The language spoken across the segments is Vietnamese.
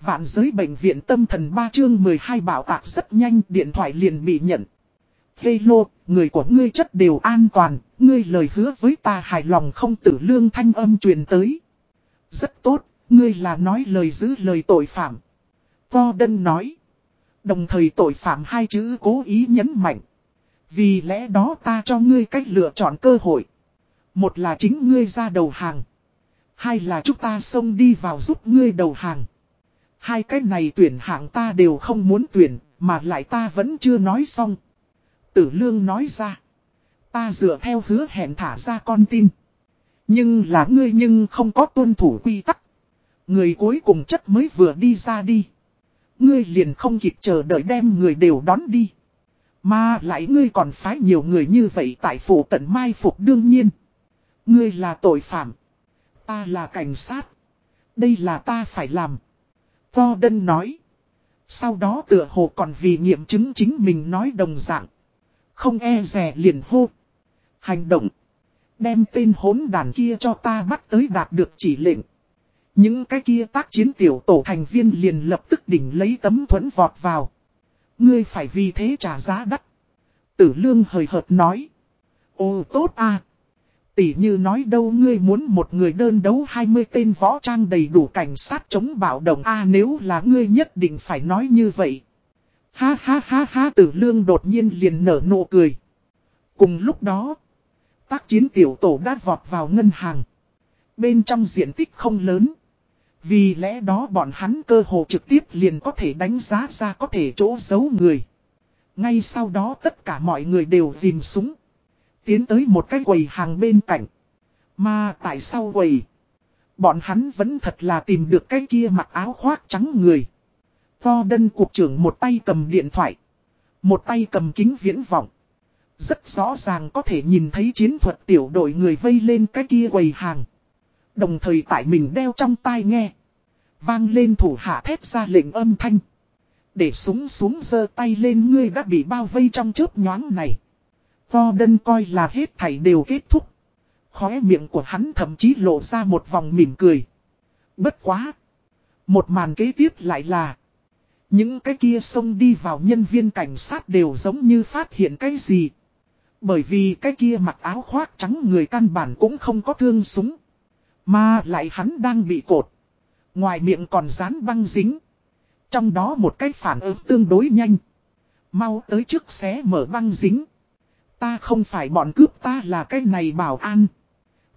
Vạn giới bệnh viện tâm thần 3 chương 12 bảo tạc rất nhanh điện thoại liền bị nhận. Hello, người của ngươi chất đều an toàn, ngươi lời hứa với ta hài lòng không tử lương thanh âm truyền tới. Rất tốt, ngươi là nói lời giữ lời tội phạm. Gordon nói. Đồng thời tội phạm hai chữ cố ý nhấn mạnh. Vì lẽ đó ta cho ngươi cách lựa chọn cơ hội. Một là chính ngươi ra đầu hàng. Hai là chúng ta xông đi vào giúp ngươi đầu hàng. Hai cái này tuyển hạng ta đều không muốn tuyển, mà lại ta vẫn chưa nói xong. Tử lương nói ra. Ta dựa theo hứa hẹn thả ra con tin. Nhưng là ngươi nhưng không có tuân thủ quy tắc. Người cuối cùng chất mới vừa đi ra đi. Ngươi liền không kịp chờ đợi đem người đều đón đi. Mà lại ngươi còn phái nhiều người như vậy tại phủ tận mai phục đương nhiên. Ngươi là tội phạm. Ta là cảnh sát. Đây là ta phải làm. Gordon nói. Sau đó tựa hồ còn vì nghiệm chứng chính mình nói đồng dạng. Không e rè liền hô. Hành động. Đem tên hốn đàn kia cho ta bắt tới đạt được chỉ lệnh. Những cái kia tác chiến tiểu tổ thành viên liền lập tức đỉnh lấy tấm thuẫn vọt vào. Ngươi phải vì thế trả giá đắt. Tử lương hời hợt nói. ô, tốt à. Tỷ như nói đâu ngươi muốn một người đơn đấu 20 tên võ trang đầy đủ cảnh sát chống bạo động a nếu là ngươi nhất định phải nói như vậy. Ha ha ha ha tử lương đột nhiên liền nở nụ cười. Cùng lúc đó, tác chiến tiểu tổ đã vọt vào ngân hàng. Bên trong diện tích không lớn. Vì lẽ đó bọn hắn cơ hồ trực tiếp liền có thể đánh giá ra có thể chỗ giấu người. Ngay sau đó tất cả mọi người đều dìm súng. Tiến tới một cái quầy hàng bên cạnh. Mà tại sao quầy? Bọn hắn vẫn thật là tìm được cái kia mặc áo khoác trắng người. Tho đân cục trưởng một tay cầm điện thoại. Một tay cầm kính viễn vọng. Rất rõ ràng có thể nhìn thấy chiến thuật tiểu đội người vây lên cái kia quầy hàng. Đồng thời tại mình đeo trong tai nghe. Vang lên thủ hạ thép ra lệnh âm thanh. Để súng xuống giơ tay lên, ngươi đã bị bao vây trong chớp nhoáng này. Vo đân coi là hết thảy đều kết thúc. Khóe miệng của hắn thậm chí lộ ra một vòng mỉm cười. Bất quá. Một màn kế tiếp lại là. Những cái kia xông đi vào nhân viên cảnh sát đều giống như phát hiện cái gì. Bởi vì cái kia mặc áo khoác trắng người căn bản cũng không có thương súng. Mà lại hắn đang bị cột. Ngoài miệng còn dán băng dính. Trong đó một cái phản ứng tương đối nhanh. Mau tới trước xé mở băng dính. Ta không phải bọn cướp ta là cái này bảo an.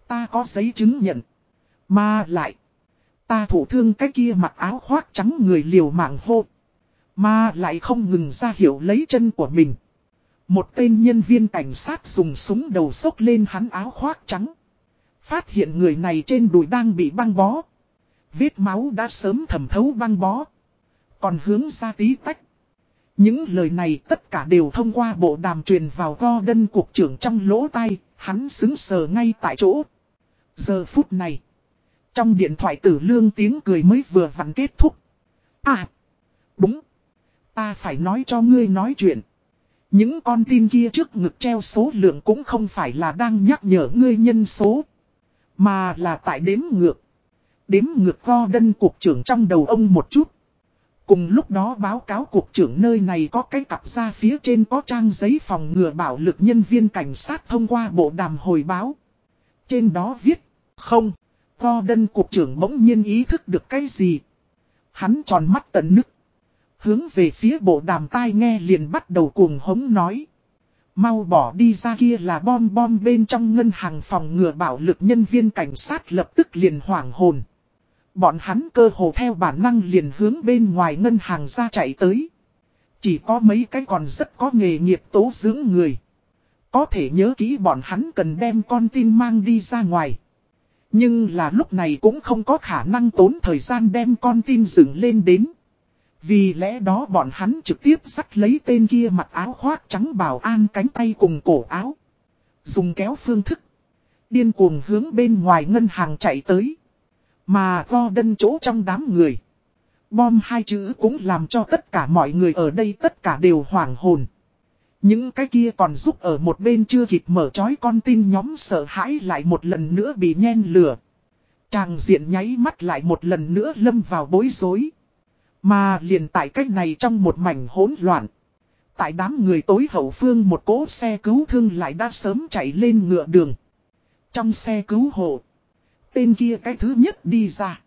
Ta có giấy chứng nhận. Mà lại. Ta thủ thương cái kia mặc áo khoác trắng người liều mạng hô. Mà lại không ngừng ra hiểu lấy chân của mình. Một tên nhân viên cảnh sát dùng súng đầu sốc lên hắn áo khoác trắng. Phát hiện người này trên đùi đang bị băng bó. Vết máu đã sớm thẩm thấu băng bó. Còn hướng ra tí tách. Những lời này tất cả đều thông qua bộ đàm truyền vào go cục trưởng trong lỗ tai, hắn xứng sờ ngay tại chỗ. Giờ phút này, trong điện thoại tử lương tiếng cười mới vừa vặn kết thúc. À, đúng, ta phải nói cho ngươi nói chuyện. Những con tin kia trước ngực treo số lượng cũng không phải là đang nhắc nhở ngươi nhân số, mà là tại đếm ngược. Đếm ngược go cục trưởng trong đầu ông một chút. Cùng lúc đó báo cáo cục trưởng nơi này có cái cặp ra phía trên có trang giấy phòng ngừa bảo lực nhân viên cảnh sát thông qua bộ đàm hồi báo. Trên đó viết, không, co đân cục trưởng bỗng nhiên ý thức được cái gì. Hắn tròn mắt tận nức. Hướng về phía bộ đàm tai nghe liền bắt đầu cuồng hống nói. Mau bỏ đi ra kia là bom bom bên trong ngân hàng phòng ngừa bảo lực nhân viên cảnh sát lập tức liền hoảng hồn. Bọn hắn cơ hồ theo bản năng liền hướng bên ngoài ngân hàng ra chạy tới. Chỉ có mấy cái còn rất có nghề nghiệp tố dưỡng người. Có thể nhớ kỹ bọn hắn cần đem con tin mang đi ra ngoài. Nhưng là lúc này cũng không có khả năng tốn thời gian đem con tin dựng lên đến. Vì lẽ đó bọn hắn trực tiếp dắt lấy tên kia mặc áo khoác trắng bảo an cánh tay cùng cổ áo. Dùng kéo phương thức. Điên cuồng hướng bên ngoài ngân hàng chạy tới. Mà go đân chỗ trong đám người. Bom hai chữ cũng làm cho tất cả mọi người ở đây tất cả đều hoảng hồn. Những cái kia còn giúp ở một bên chưa kịp mở trói con tin nhóm sợ hãi lại một lần nữa bị nhen lửa. chàng diện nháy mắt lại một lần nữa lâm vào bối rối. Mà liền tại cách này trong một mảnh hỗn loạn. Tại đám người tối hậu phương một cỗ xe cứu thương lại đã sớm chạy lên ngựa đường. Trong xe cứu hộ. Tên kia cái thứ nhất đi ra.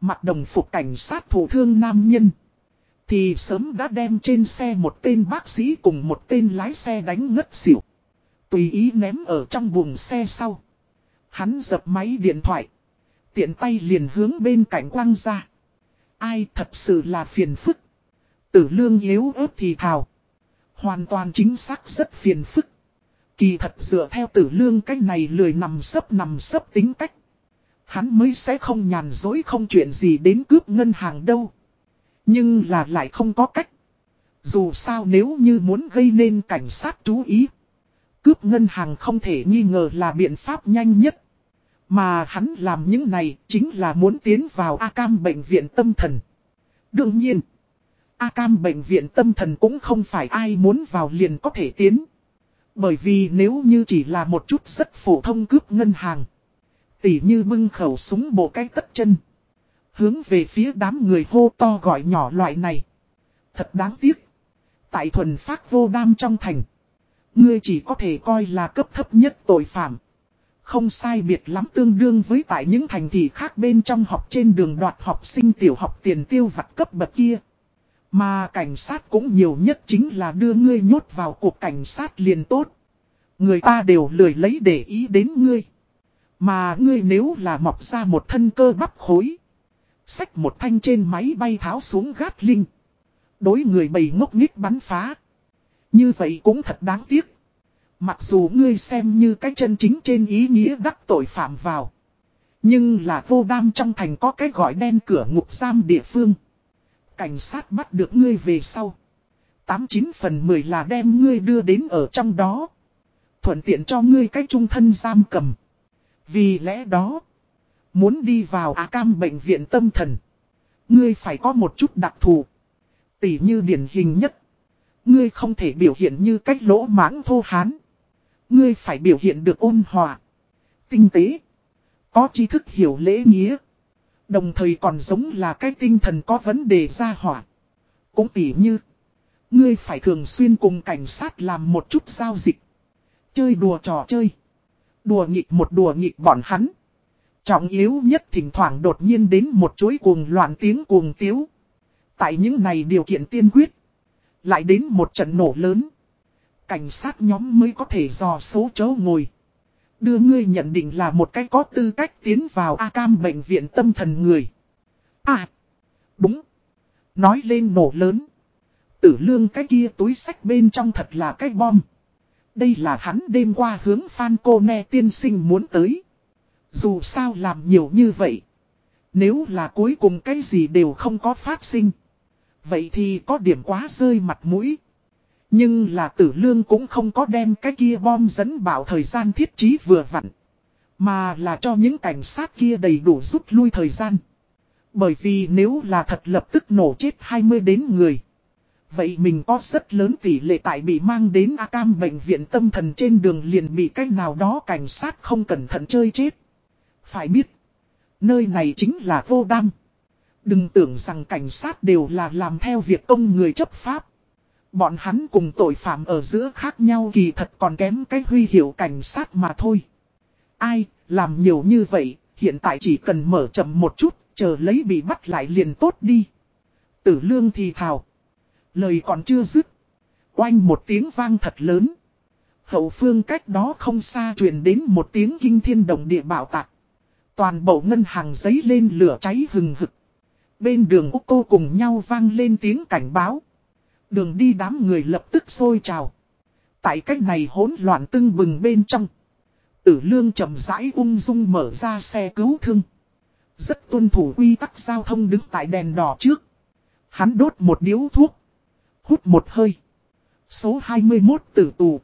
Mặt đồng phục cảnh sát thủ thương nam nhân. Thì sớm đã đem trên xe một tên bác sĩ cùng một tên lái xe đánh ngất xỉu. Tùy ý ném ở trong buồng xe sau. Hắn dập máy điện thoại. Tiện tay liền hướng bên cạnh quăng ra. Ai thật sự là phiền phức. Tử lương yếu ớt thì thào. Hoàn toàn chính xác rất phiền phức. Kỳ thật dựa theo tử lương cách này lười nằm sấp nằm sấp tính cách. Hắn mới sẽ không nhàn dối không chuyện gì đến cướp ngân hàng đâu. Nhưng là lại không có cách. Dù sao nếu như muốn gây nên cảnh sát chú ý. Cướp ngân hàng không thể nghi ngờ là biện pháp nhanh nhất. Mà hắn làm những này chính là muốn tiến vào A-cam bệnh viện tâm thần. Đương nhiên, A-cam bệnh viện tâm thần cũng không phải ai muốn vào liền có thể tiến. Bởi vì nếu như chỉ là một chút rất phổ thông cướp ngân hàng. Tỉ như bưng khẩu súng bộ cái tất chân. Hướng về phía đám người hô to gọi nhỏ loại này. Thật đáng tiếc. Tại thuần phát vô đam trong thành. Ngươi chỉ có thể coi là cấp thấp nhất tội phạm. Không sai biệt lắm tương đương với tại những thành thị khác bên trong học trên đường đoạt học sinh tiểu học tiền tiêu vặt cấp bậc kia. Mà cảnh sát cũng nhiều nhất chính là đưa ngươi nhốt vào cuộc cảnh sát liền tốt. Người ta đều lười lấy để ý đến ngươi. Mà ngươi nếu là mọc ra một thân cơ bắp khối. Xách một thanh trên máy bay tháo xuống gát linh. Đối người bầy ngốc nghích bắn phá. Như vậy cũng thật đáng tiếc. Mặc dù ngươi xem như cái chân chính trên ý nghĩa đắc tội phạm vào. Nhưng là vô đam trong thành có cái gọi đen cửa ngục giam địa phương. Cảnh sát bắt được ngươi về sau. 89 phần 10 là đem ngươi đưa đến ở trong đó. Thuận tiện cho ngươi cái trung thân giam cầm. Vì lẽ đó, muốn đi vào A Cam bệnh viện tâm thần. Ngươi phải có một chút đặc thù. tỷ như điển hình nhất. Ngươi không thể biểu hiện như cách lỗ mãng thô hán. Ngươi phải biểu hiện được ôn hòa, tinh tế, có tri thức hiểu lễ nghĩa. Đồng thời còn giống là cái tinh thần có vấn đề ra hỏa. Cũng tỉ như, ngươi phải thường xuyên cùng cảnh sát làm một chút giao dịch. Chơi đùa trò chơi. Đùa nghịch một đùa nghịch bọn hắn. Trọng yếu nhất thỉnh thoảng đột nhiên đến một chuỗi cuồng loạn tiếng cuồng tiếu. Tại những này điều kiện tiên quyết. Lại đến một trận nổ lớn. Cảnh sát nhóm mới có thể dò số chỗ ngồi. Đưa ngươi nhận định là một cái có tư cách tiến vào A-cam bệnh viện tâm thần người. À, đúng. Nói lên nổ lớn. Tử lương cái kia túi sách bên trong thật là cái bom. Đây là hắn đêm qua hướng Phan Cô Ne tiên sinh muốn tới. Dù sao làm nhiều như vậy. Nếu là cuối cùng cái gì đều không có phát sinh. Vậy thì có điểm quá rơi mặt mũi. Nhưng là tử lương cũng không có đem cái kia bom dẫn bảo thời gian thiết trí vừa vặn. Mà là cho những cảnh sát kia đầy đủ rút lui thời gian. Bởi vì nếu là thật lập tức nổ chết 20 đến người. Vậy mình có rất lớn tỷ lệ tại bị mang đến A Cam bệnh viện tâm thần trên đường liền bị cách nào đó cảnh sát không cẩn thận chơi chết. Phải biết, nơi này chính là vô đam. Đừng tưởng rằng cảnh sát đều là làm theo việc công người chấp pháp. Bọn hắn cùng tội phạm ở giữa khác nhau kỳ thật còn kém cái huy hiệu cảnh sát mà thôi. Ai, làm nhiều như vậy, hiện tại chỉ cần mở chậm một chút, chờ lấy bị bắt lại liền tốt đi. Tử lương thì thào. Lời còn chưa dứt. Oanh một tiếng vang thật lớn. Hậu phương cách đó không xa truyền đến một tiếng kinh thiên động địa bảo tạc. Toàn bộ ngân hàng giấy lên lửa cháy hừng hực. Bên đường ô tô cùng nhau vang lên tiếng cảnh báo. Đường đi đám người lập tức sôi trào. Tại cách này hỗn loạn tưng bừng bên trong. Tử lương chậm rãi ung dung mở ra xe cứu thương. Rất tuân thủ quy tắc giao thông đứng tại đèn đỏ trước. Hắn đốt một điếu thuốc. Hút một hơi. Số 21 tử tù.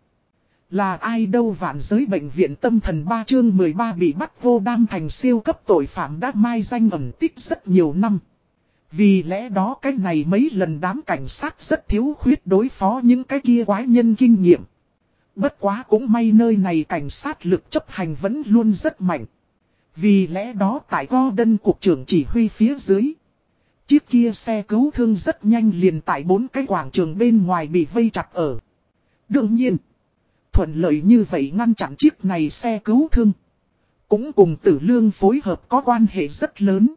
Là ai đâu vạn giới bệnh viện tâm thần 3 chương 13 bị bắt vô đam thành siêu cấp tội phạm đã mai danh ẩn tích rất nhiều năm. Vì lẽ đó cái này mấy lần đám cảnh sát rất thiếu khuyết đối phó những cái kia quái nhân kinh nghiệm. Bất quá cũng may nơi này cảnh sát lực chấp hành vẫn luôn rất mạnh. Vì lẽ đó tại Gordon cục trưởng chỉ huy phía dưới. Chiếc kia xe cứu thương rất nhanh liền tại bốn cái quảng trường bên ngoài bị vây chặt ở. Đương nhiên, thuận lợi như vậy ngăn chặn chiếc này xe cứu thương. Cũng cùng tử lương phối hợp có quan hệ rất lớn.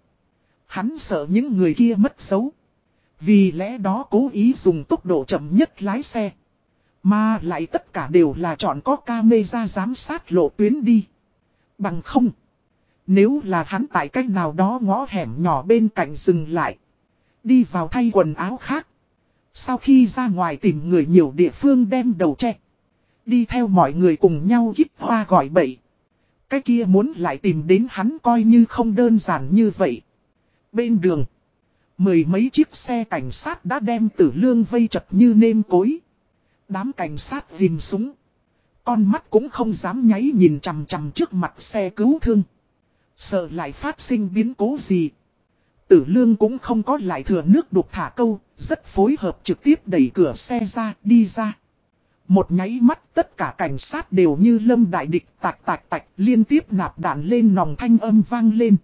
Hắn sợ những người kia mất dấu. Vì lẽ đó cố ý dùng tốc độ chậm nhất lái xe. Mà lại tất cả đều là chọn có camera giám sát lộ tuyến đi. Bằng không. Nếu là hắn tại cách nào đó ngõ hẻm nhỏ bên cạnh dừng lại. Đi vào thay quần áo khác. Sau khi ra ngoài tìm người nhiều địa phương đem đầu che. Đi theo mọi người cùng nhau giúp hoa gọi bậy. Cái kia muốn lại tìm đến hắn coi như không đơn giản như vậy. Bên đường. Mười mấy chiếc xe cảnh sát đã đem tử lương vây chật như nêm cối. Đám cảnh sát dìm súng. Con mắt cũng không dám nháy nhìn chằm chằm trước mặt xe cứu thương. Sợ lại phát sinh biến cố gì. Tử lương cũng không có lại thừa nước đục thả câu, rất phối hợp trực tiếp đẩy cửa xe ra, đi ra. Một nháy mắt tất cả cảnh sát đều như lâm đại địch tạc tạc tạc liên tiếp nạp đạn lên nòng thanh âm vang lên.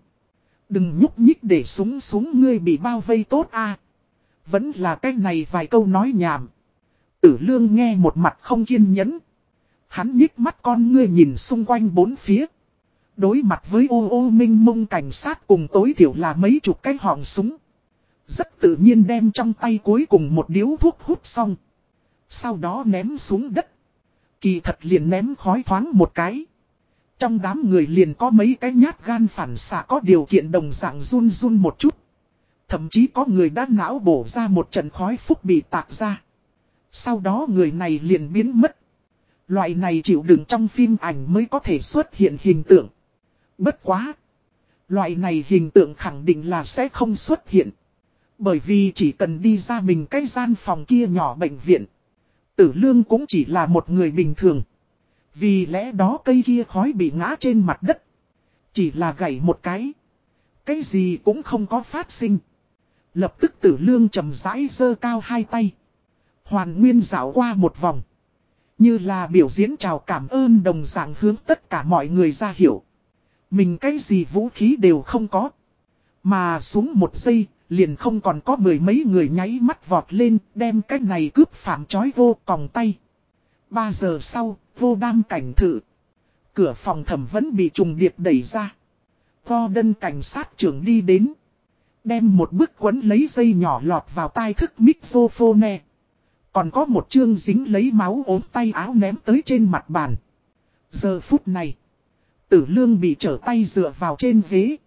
Đừng nhúc nhích để súng súng ngươi bị bao vây tốt a Vẫn là cái này vài câu nói nhảm. Tử lương nghe một mặt không kiên nhẫn. Hắn nhích mắt con ngươi nhìn xung quanh bốn phía. Đối mặt với ô ô minh mông cảnh sát cùng tối thiểu là mấy chục cái họng súng. Rất tự nhiên đem trong tay cuối cùng một điếu thuốc hút xong. Sau đó ném xuống đất. Kỳ thật liền ném khói thoáng một cái. Trong đám người liền có mấy cái nhát gan phản xạ có điều kiện đồng dạng run run một chút. Thậm chí có người đã não bổ ra một trận khói phúc bị tạc ra. Sau đó người này liền biến mất. Loại này chịu đựng trong phim ảnh mới có thể xuất hiện hình tượng. Bất quá. Loại này hình tượng khẳng định là sẽ không xuất hiện. Bởi vì chỉ cần đi ra mình cái gian phòng kia nhỏ bệnh viện. Tử lương cũng chỉ là một người bình thường. Vì lẽ đó cây kia khói bị ngã trên mặt đất. Chỉ là gãy một cái. Cái gì cũng không có phát sinh. Lập tức tử lương trầm rãi dơ cao hai tay. Hoàn nguyên dạo qua một vòng. Như là biểu diễn chào cảm ơn đồng dạng hướng tất cả mọi người ra hiểu. Mình cái gì vũ khí đều không có. Mà xuống một giây, liền không còn có mười mấy người nháy mắt vọt lên, đem cái này cướp phạm chói vô còng tay. Ba giờ sau, vô đam cảnh thự. Cửa phòng thẩm vẫn bị trùng điệp đẩy ra. Go đân cảnh sát trưởng đi đến. Đem một bức quấn lấy dây nhỏ lọt vào tai thức mixophone. Còn có một chương dính lấy máu ốm tay áo ném tới trên mặt bàn. Giờ phút này. Tử lương bị trở tay dựa vào trên ghế.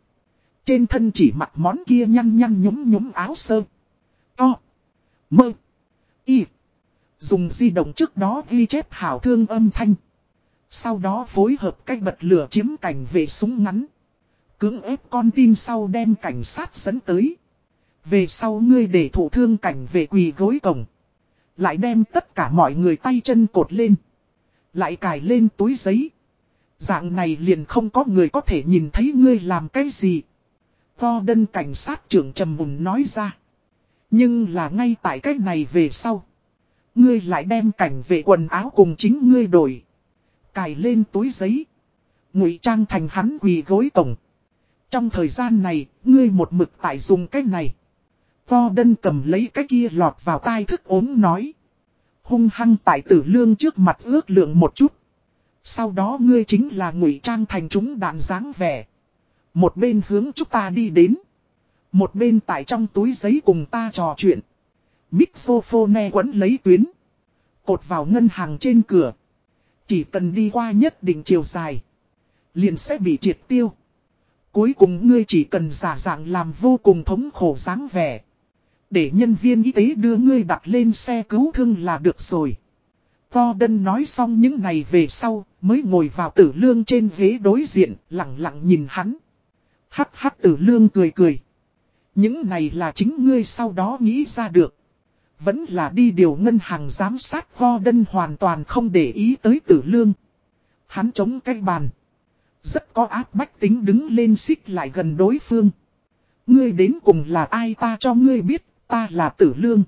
Trên thân chỉ mặc món kia nhăn nhăn nhúm nhúm áo sơ. To. Mơ. Y. Dùng di động trước đó ghi chép hảo thương âm thanh. Sau đó phối hợp cách bật lửa chiếm cảnh về súng ngắn. Cưỡng ép con tin sau đem cảnh sát dẫn tới. Về sau ngươi để thủ thương cảnh về quỳ gối cổng. Lại đem tất cả mọi người tay chân cột lên. Lại cài lên túi giấy. Dạng này liền không có người có thể nhìn thấy ngươi làm cái gì. To đân cảnh sát trưởng trầm mùng nói ra. Nhưng là ngay tại cái này về sau. Ngươi lại đem cảnh vệ quần áo cùng chính ngươi đổi. Cài lên túi giấy. ngụy trang thành hắn quỳ gối tổng. Trong thời gian này, ngươi một mực tại dùng cách này. To đân cầm lấy cái kia lọt vào tai thức ốm nói. Hung hăng tại tử lương trước mặt ước lượng một chút. Sau đó ngươi chính là ngụy trang thành chúng đạn dáng vẻ. Một bên hướng chúng ta đi đến. Một bên tại trong túi giấy cùng ta trò chuyện. Mixophone quấn lấy tuyến. Cột vào ngân hàng trên cửa. Chỉ cần đi qua nhất định chiều dài. Liền sẽ bị triệt tiêu. Cuối cùng ngươi chỉ cần giả dạng làm vô cùng thống khổ dáng vẻ. Để nhân viên y tế đưa ngươi đặt lên xe cứu thương là được rồi. Gordon nói xong những này về sau, mới ngồi vào tử lương trên ghế đối diện, lặng lặng nhìn hắn. Hắc hắc tử lương cười cười. Những này là chính ngươi sau đó nghĩ ra được. Vẫn là đi điều ngân hàng giám sát Gordon hoàn toàn không để ý tới tử lương. Hắn chống cái bàn. Rất có áp bách tính đứng lên xích lại gần đối phương. Ngươi đến cùng là ai ta cho ngươi biết, ta là tử lương.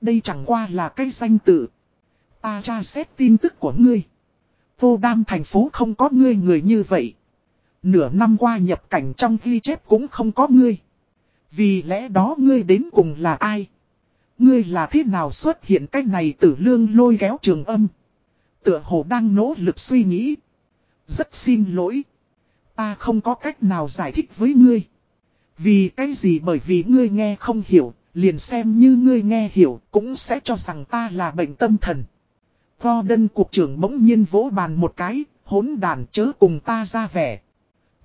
Đây chẳng qua là cái danh tự. Ta tra xét tin tức của ngươi. Vô đam thành phố không có ngươi người như vậy. Nửa năm qua nhập cảnh trong ghi chép cũng không có ngươi. Vì lẽ đó ngươi đến cùng là ai? Ngươi là thế nào xuất hiện cách này tử lương lôi kéo trường âm? Tựa hồ đang nỗ lực suy nghĩ. Rất xin lỗi. Ta không có cách nào giải thích với ngươi. Vì cái gì bởi vì ngươi nghe không hiểu, liền xem như ngươi nghe hiểu cũng sẽ cho rằng ta là bệnh tâm thần. Gordon cục trưởng bỗng nhiên vỗ bàn một cái, hỗn đàn chớ cùng ta ra vẻ.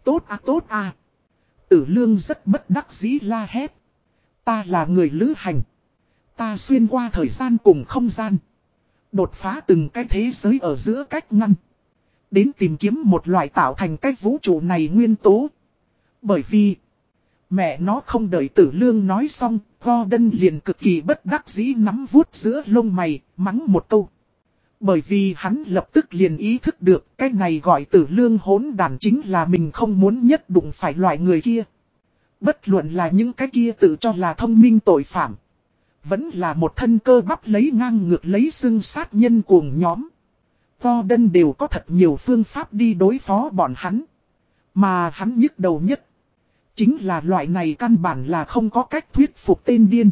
Tốt à tốt à. Tử lương rất bất đắc dĩ la hét. Ta là người lữ hành. Ta xuyên qua thời gian cùng không gian. Đột phá từng cái thế giới ở giữa cách ngăn. Đến tìm kiếm một loại tạo thành cách vũ trụ này nguyên tố. Bởi vì... Mẹ nó không đợi tử lương nói xong, Gordon liền cực kỳ bất đắc dĩ nắm vuốt giữa lông mày, mắng một câu. Bởi vì hắn lập tức liền ý thức được cái này gọi tử lương hốn đàn chính là mình không muốn nhất đụng phải loại người kia. Bất luận là những cái kia tự cho là thông minh tội phạm. Vẫn là một thân cơ bắp lấy ngang ngược lấy xưng sát nhân cuồng nhóm. Gordon đều có thật nhiều phương pháp đi đối phó bọn hắn. Mà hắn nhức đầu nhất. Chính là loại này căn bản là không có cách thuyết phục tên điên.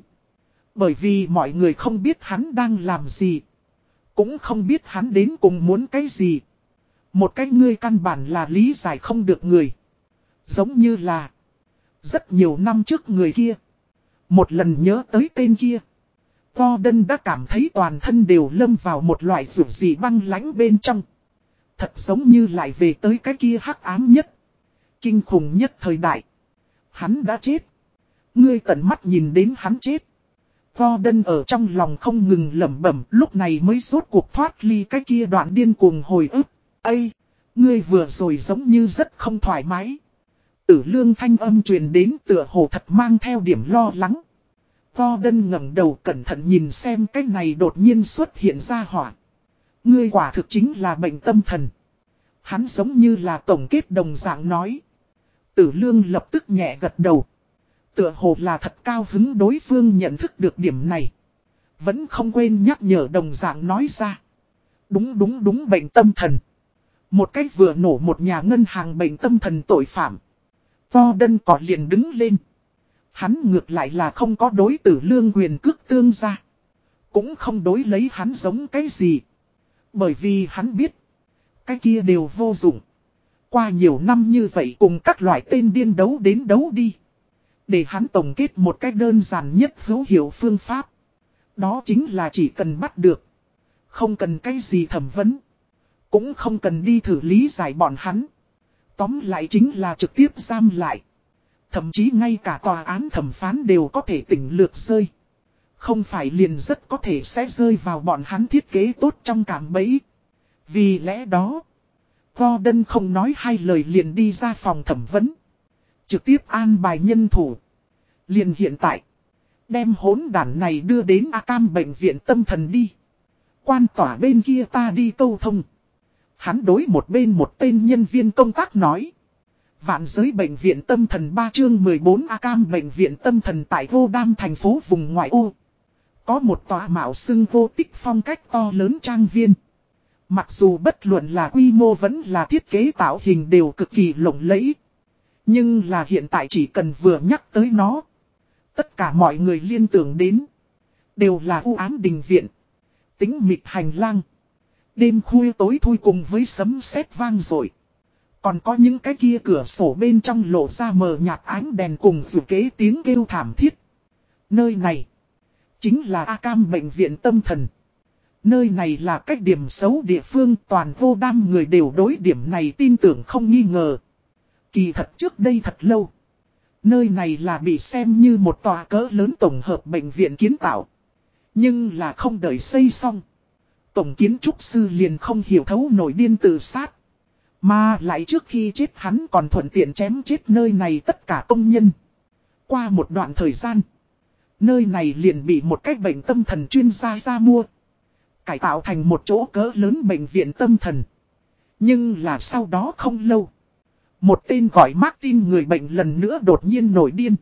Bởi vì mọi người không biết hắn đang làm gì. Cũng không biết hắn đến cùng muốn cái gì. Một cái ngươi căn bản là lý giải không được người. Giống như là. Rất nhiều năm trước người kia. Một lần nhớ tới tên kia. Gordon đã cảm thấy toàn thân đều lâm vào một loại rủ gì băng lánh bên trong. Thật giống như lại về tới cái kia hắc ám nhất. Kinh khủng nhất thời đại. Hắn đã chết. Ngươi tận mắt nhìn đến hắn chết. Gordon ở trong lòng không ngừng lẩm bẩm, lúc này mới rốt cuộc thoát ly cái kia đoạn điên cuồng hồi ức. Ây! Ngươi vừa rồi giống như rất không thoải mái. Tử lương thanh âm truyền đến tựa hồ thật mang theo điểm lo lắng. Gordon ngẩng đầu cẩn thận nhìn xem cái này đột nhiên xuất hiện ra hỏa. Ngươi quả thực chính là bệnh tâm thần. Hắn giống như là tổng kết đồng dạng nói. Tử lương lập tức nhẹ gật đầu. Tựa hồ là thật cao hứng đối phương nhận thức được điểm này. Vẫn không quên nhắc nhở đồng dạng nói ra. Đúng đúng đúng bệnh tâm thần. Một cách vừa nổ một nhà ngân hàng bệnh tâm thần tội phạm. Vo đân có liền đứng lên. Hắn ngược lại là không có đối tử lương quyền cước tương ra. Cũng không đối lấy hắn giống cái gì. Bởi vì hắn biết. Cái kia đều vô dụng. Qua nhiều năm như vậy cùng các loại tên điên đấu đến đấu đi. Để hắn tổng kết một cách đơn giản nhất hữu hiệu phương pháp. Đó chính là chỉ cần bắt được. Không cần cái gì thẩm vấn. Cũng không cần đi thử lý giải bọn hắn. Tóm lại chính là trực tiếp giam lại. Thậm chí ngay cả tòa án thẩm phán đều có thể tỉnh lược rơi. Không phải liền rất có thể sẽ rơi vào bọn hắn thiết kế tốt trong cảm bẫy. Vì lẽ đó, Gordon không nói hai lời liền đi ra phòng thẩm vấn. Trực tiếp an bài nhân thủ. Liền hiện tại, đem hốn đàn này đưa đến A Cam bệnh viện tâm thần đi. Quan tỏa bên kia ta đi câu thông. Hắn đối một bên một tên nhân viên công tác nói. Vạn giới bệnh viện tâm thần 3 chương 14 A Cam bệnh viện tâm thần tại vô đam thành phố vùng ngoại ô. Có một tòa mạo xưng vô tích phong cách to lớn trang viên. Mặc dù bất luận là quy mô vẫn là thiết kế tạo hình đều cực kỳ lộng lẫy. Nhưng là hiện tại chỉ cần vừa nhắc tới nó. Tất cả mọi người liên tưởng đến. Đều là u án đình viện. Tính mịt hành lang. Đêm khuya tối thui cùng với sấm sét vang rồi. Còn có những cái kia cửa sổ bên trong lộ ra mờ nhạt ánh đèn cùng dù kế tiếng kêu thảm thiết. Nơi này. Chính là A Cam Bệnh viện Tâm Thần. Nơi này là cách điểm xấu địa phương, toàn vô đam người đều đối điểm này tin tưởng không nghi ngờ. Kỳ thật trước đây thật lâu. Nơi này là bị xem như một tòa cỡ lớn tổng hợp bệnh viện kiến tạo. Nhưng là không đợi xây xong. Tổng kiến trúc sư liền không hiểu thấu nổi điên tự sát. Mà lại trước khi chết hắn còn thuận tiện chém chết nơi này tất cả công nhân. Qua một đoạn thời gian. Nơi này liền bị một cách bệnh tâm thần chuyên gia ra mua. Cải tạo thành một chỗ cỡ lớn bệnh viện tâm thần. Nhưng là sau đó không lâu. Một tên gọi Martin người bệnh lần nữa đột nhiên nổi điên.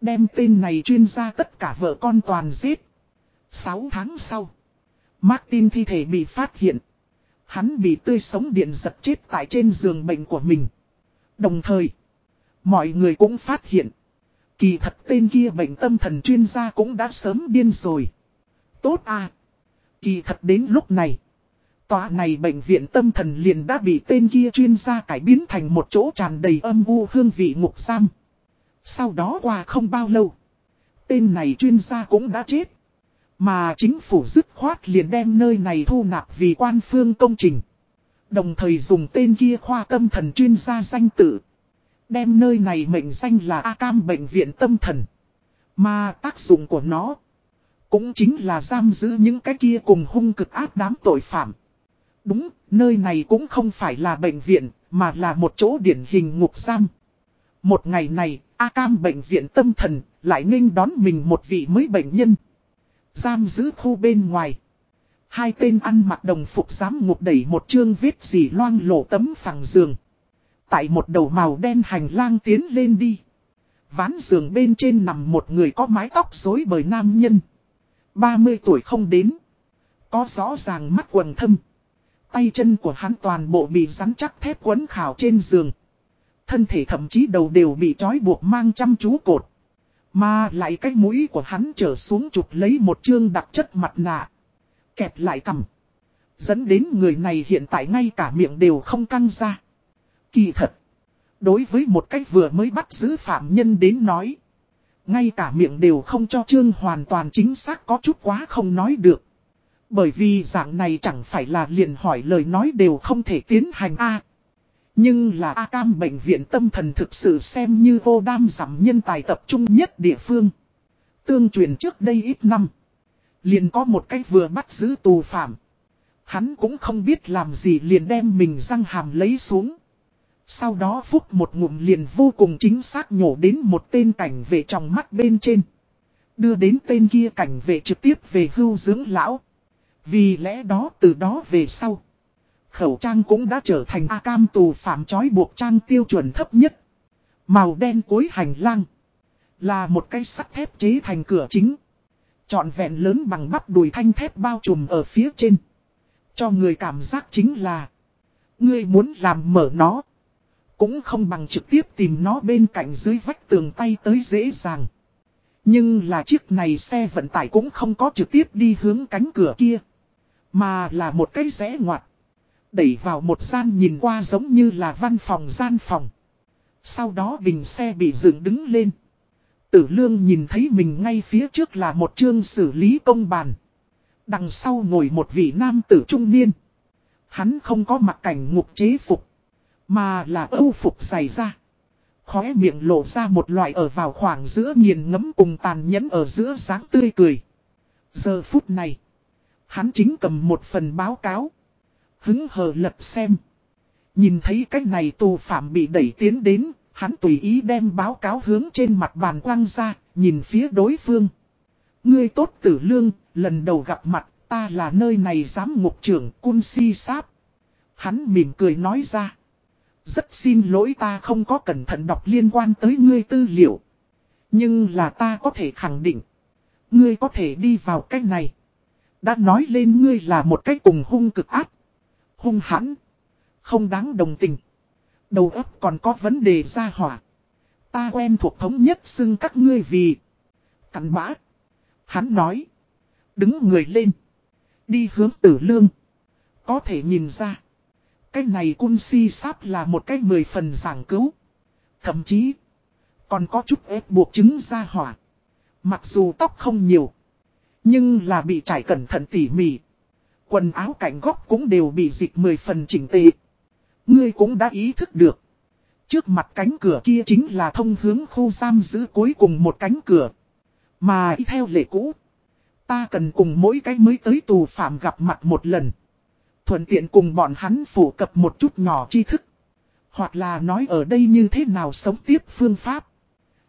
Đem tên này chuyên gia tất cả vợ con toàn giết. 6 tháng sau. Martin thi thể bị phát hiện. Hắn bị tươi sống điện giật chết tại trên giường bệnh của mình. Đồng thời, mọi người cũng phát hiện. Kỳ thật tên kia bệnh tâm thần chuyên gia cũng đã sớm điên rồi. Tốt à. Kỳ thật đến lúc này. Tòa này bệnh viện tâm thần liền đã bị tên kia chuyên gia cải biến thành một chỗ tràn đầy âm u hương vị ngục giam. Sau đó qua không bao lâu. Tên này chuyên gia cũng đã chết. Mà chính phủ dứt khoát liền đem nơi này thu nạp vì quan phương công trình. Đồng thời dùng tên kia khoa tâm thần chuyên gia danh tự. Đem nơi này mệnh danh là A Cam Bệnh viện Tâm Thần. Mà tác dụng của nó cũng chính là giam giữ những cái kia cùng hung cực ác đám tội phạm. Đúng, nơi này cũng không phải là bệnh viện, mà là một chỗ điển hình ngục giam. Một ngày này, A Cam Bệnh viện Tâm Thần lại nghênh đón mình một vị mới bệnh nhân. Giam giữ khu bên ngoài. Hai tên ăn mặc đồng phục giám ngục đẩy một chương viết gì loang lộ tấm phẳng giường. Tại một đầu màu đen hành lang tiến lên đi. Ván giường bên trên nằm một người có mái tóc rối bởi nam nhân. 30 tuổi không đến. Có rõ ràng mắt quần thâm. Tay chân của hắn toàn bộ bị rắn chắc thép quấn khảo trên giường. Thân thể thậm chí đầu đều bị trói buộc mang chăm chú cột. Mà lại cái mũi của hắn trở xuống chụp lấy một chương đặc chất mặt nạ. Kẹp lại cầm. Dẫn đến người này hiện tại ngay cả miệng đều không căng ra. Kỳ thật. Đối với một cách vừa mới bắt giữ phạm nhân đến nói. Ngay cả miệng đều không cho trương hoàn toàn chính xác có chút quá không nói được. Bởi vì dạng này chẳng phải là liền hỏi lời nói đều không thể tiến hành A. Nhưng là A Cam bệnh viện tâm thần thực sự xem như vô đam giảm nhân tài tập trung nhất địa phương. Tương truyền trước đây ít năm. Liền có một cách vừa bắt giữ tù phạm. Hắn cũng không biết làm gì liền đem mình răng hàm lấy xuống. Sau đó phúc một ngụm liền vô cùng chính xác nhổ đến một tên cảnh vệ trong mắt bên trên. Đưa đến tên kia cảnh vệ trực tiếp về hưu dưỡng lão. Vì lẽ đó từ đó về sau. Khẩu trang cũng đã trở thành A cam tù phạm trói buộc trang tiêu chuẩn thấp nhất. Màu đen cuối hành lang. Là một cây sắt thép chế thành cửa chính. Trọn vẹn lớn bằng bắp đùi thanh thép bao trùm ở phía trên. Cho người cảm giác chính là. Ngươi muốn làm mở nó. Cũng không bằng trực tiếp tìm nó bên cạnh dưới vách tường tay tới dễ dàng. Nhưng là chiếc này xe vận tải cũng không có trực tiếp đi hướng cánh cửa kia. Mà là một cái rẽ ngoặt. Đẩy vào một gian nhìn qua giống như là văn phòng gian phòng. Sau đó bình xe bị dựng đứng lên. Tử lương nhìn thấy mình ngay phía trước là một chương xử lý công bàn. Đằng sau ngồi một vị nam tử trung niên. Hắn không có mặt cảnh ngục chế phục. Mà là âu phục dày ra. Khóe miệng lộ ra một loại ở vào khoảng giữa nghiền ngấm cùng tàn nhẫn ở giữa sáng tươi cười. Giờ phút này. Hắn chính cầm một phần báo cáo. Hứng hờ lật xem. Nhìn thấy cách này tù phạm bị đẩy tiến đến. Hắn tùy ý đem báo cáo hướng trên mặt bàn quăng ra. Nhìn phía đối phương. Ngươi tốt tử lương. Lần đầu gặp mặt. Ta là nơi này giám ngục trưởng Cun Si Sáp. Hắn mỉm cười nói ra. Rất xin lỗi ta không có cẩn thận đọc liên quan tới ngươi tư liệu. Nhưng là ta có thể khẳng định. Ngươi có thể đi vào cách này. Đã nói lên ngươi là một cách cùng hung cực áp, Hung hãn. Không đáng đồng tình. Đầu óc còn có vấn đề ra hỏa. Ta quen thuộc thống nhất xưng các ngươi vì. Cắn bã. Hắn nói. Đứng người lên. Đi hướng tử lương. Có thể nhìn ra. Cái này cun si sáp là một cái mười phần giảng cứu. Thậm chí. Còn có chút ép buộc chứng ra hỏa. Mặc dù tóc không nhiều. Nhưng là bị trải cẩn thận tỉ mỉ. Quần áo cạnh góc cũng đều bị dịch mười phần chỉnh tề. Ngươi cũng đã ý thức được. Trước mặt cánh cửa kia chính là thông hướng khu giam giữ cuối cùng một cánh cửa. Mà y theo lệ cũ. Ta cần cùng mỗi cái mới tới tù phạm gặp mặt một lần. Thuận tiện cùng bọn hắn phổ cập một chút nhỏ tri thức. Hoặc là nói ở đây như thế nào sống tiếp phương pháp.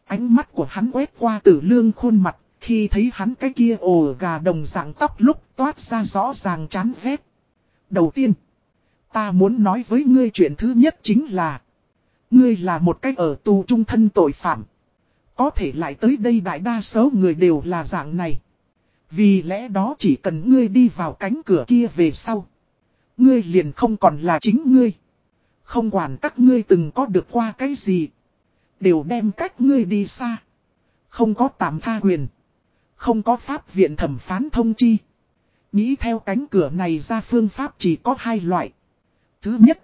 Ánh mắt của hắn quét qua tử lương khuôn mặt, khi thấy hắn cái kia ồ gà đồng dạng tóc lúc toát ra rõ ràng chán ghét. Đầu tiên, ta muốn nói với ngươi chuyện thứ nhất chính là Ngươi là một cách ở tù trung thân tội phạm. Có thể lại tới đây đại đa số người đều là dạng này. Vì lẽ đó chỉ cần ngươi đi vào cánh cửa kia về sau. Ngươi liền không còn là chính ngươi. Không quản các ngươi từng có được qua cái gì. Đều đem cách ngươi đi xa. Không có tạm tha quyền. Không có pháp viện thẩm phán thông chi. Nghĩ theo cánh cửa này ra phương pháp chỉ có hai loại. Thứ nhất.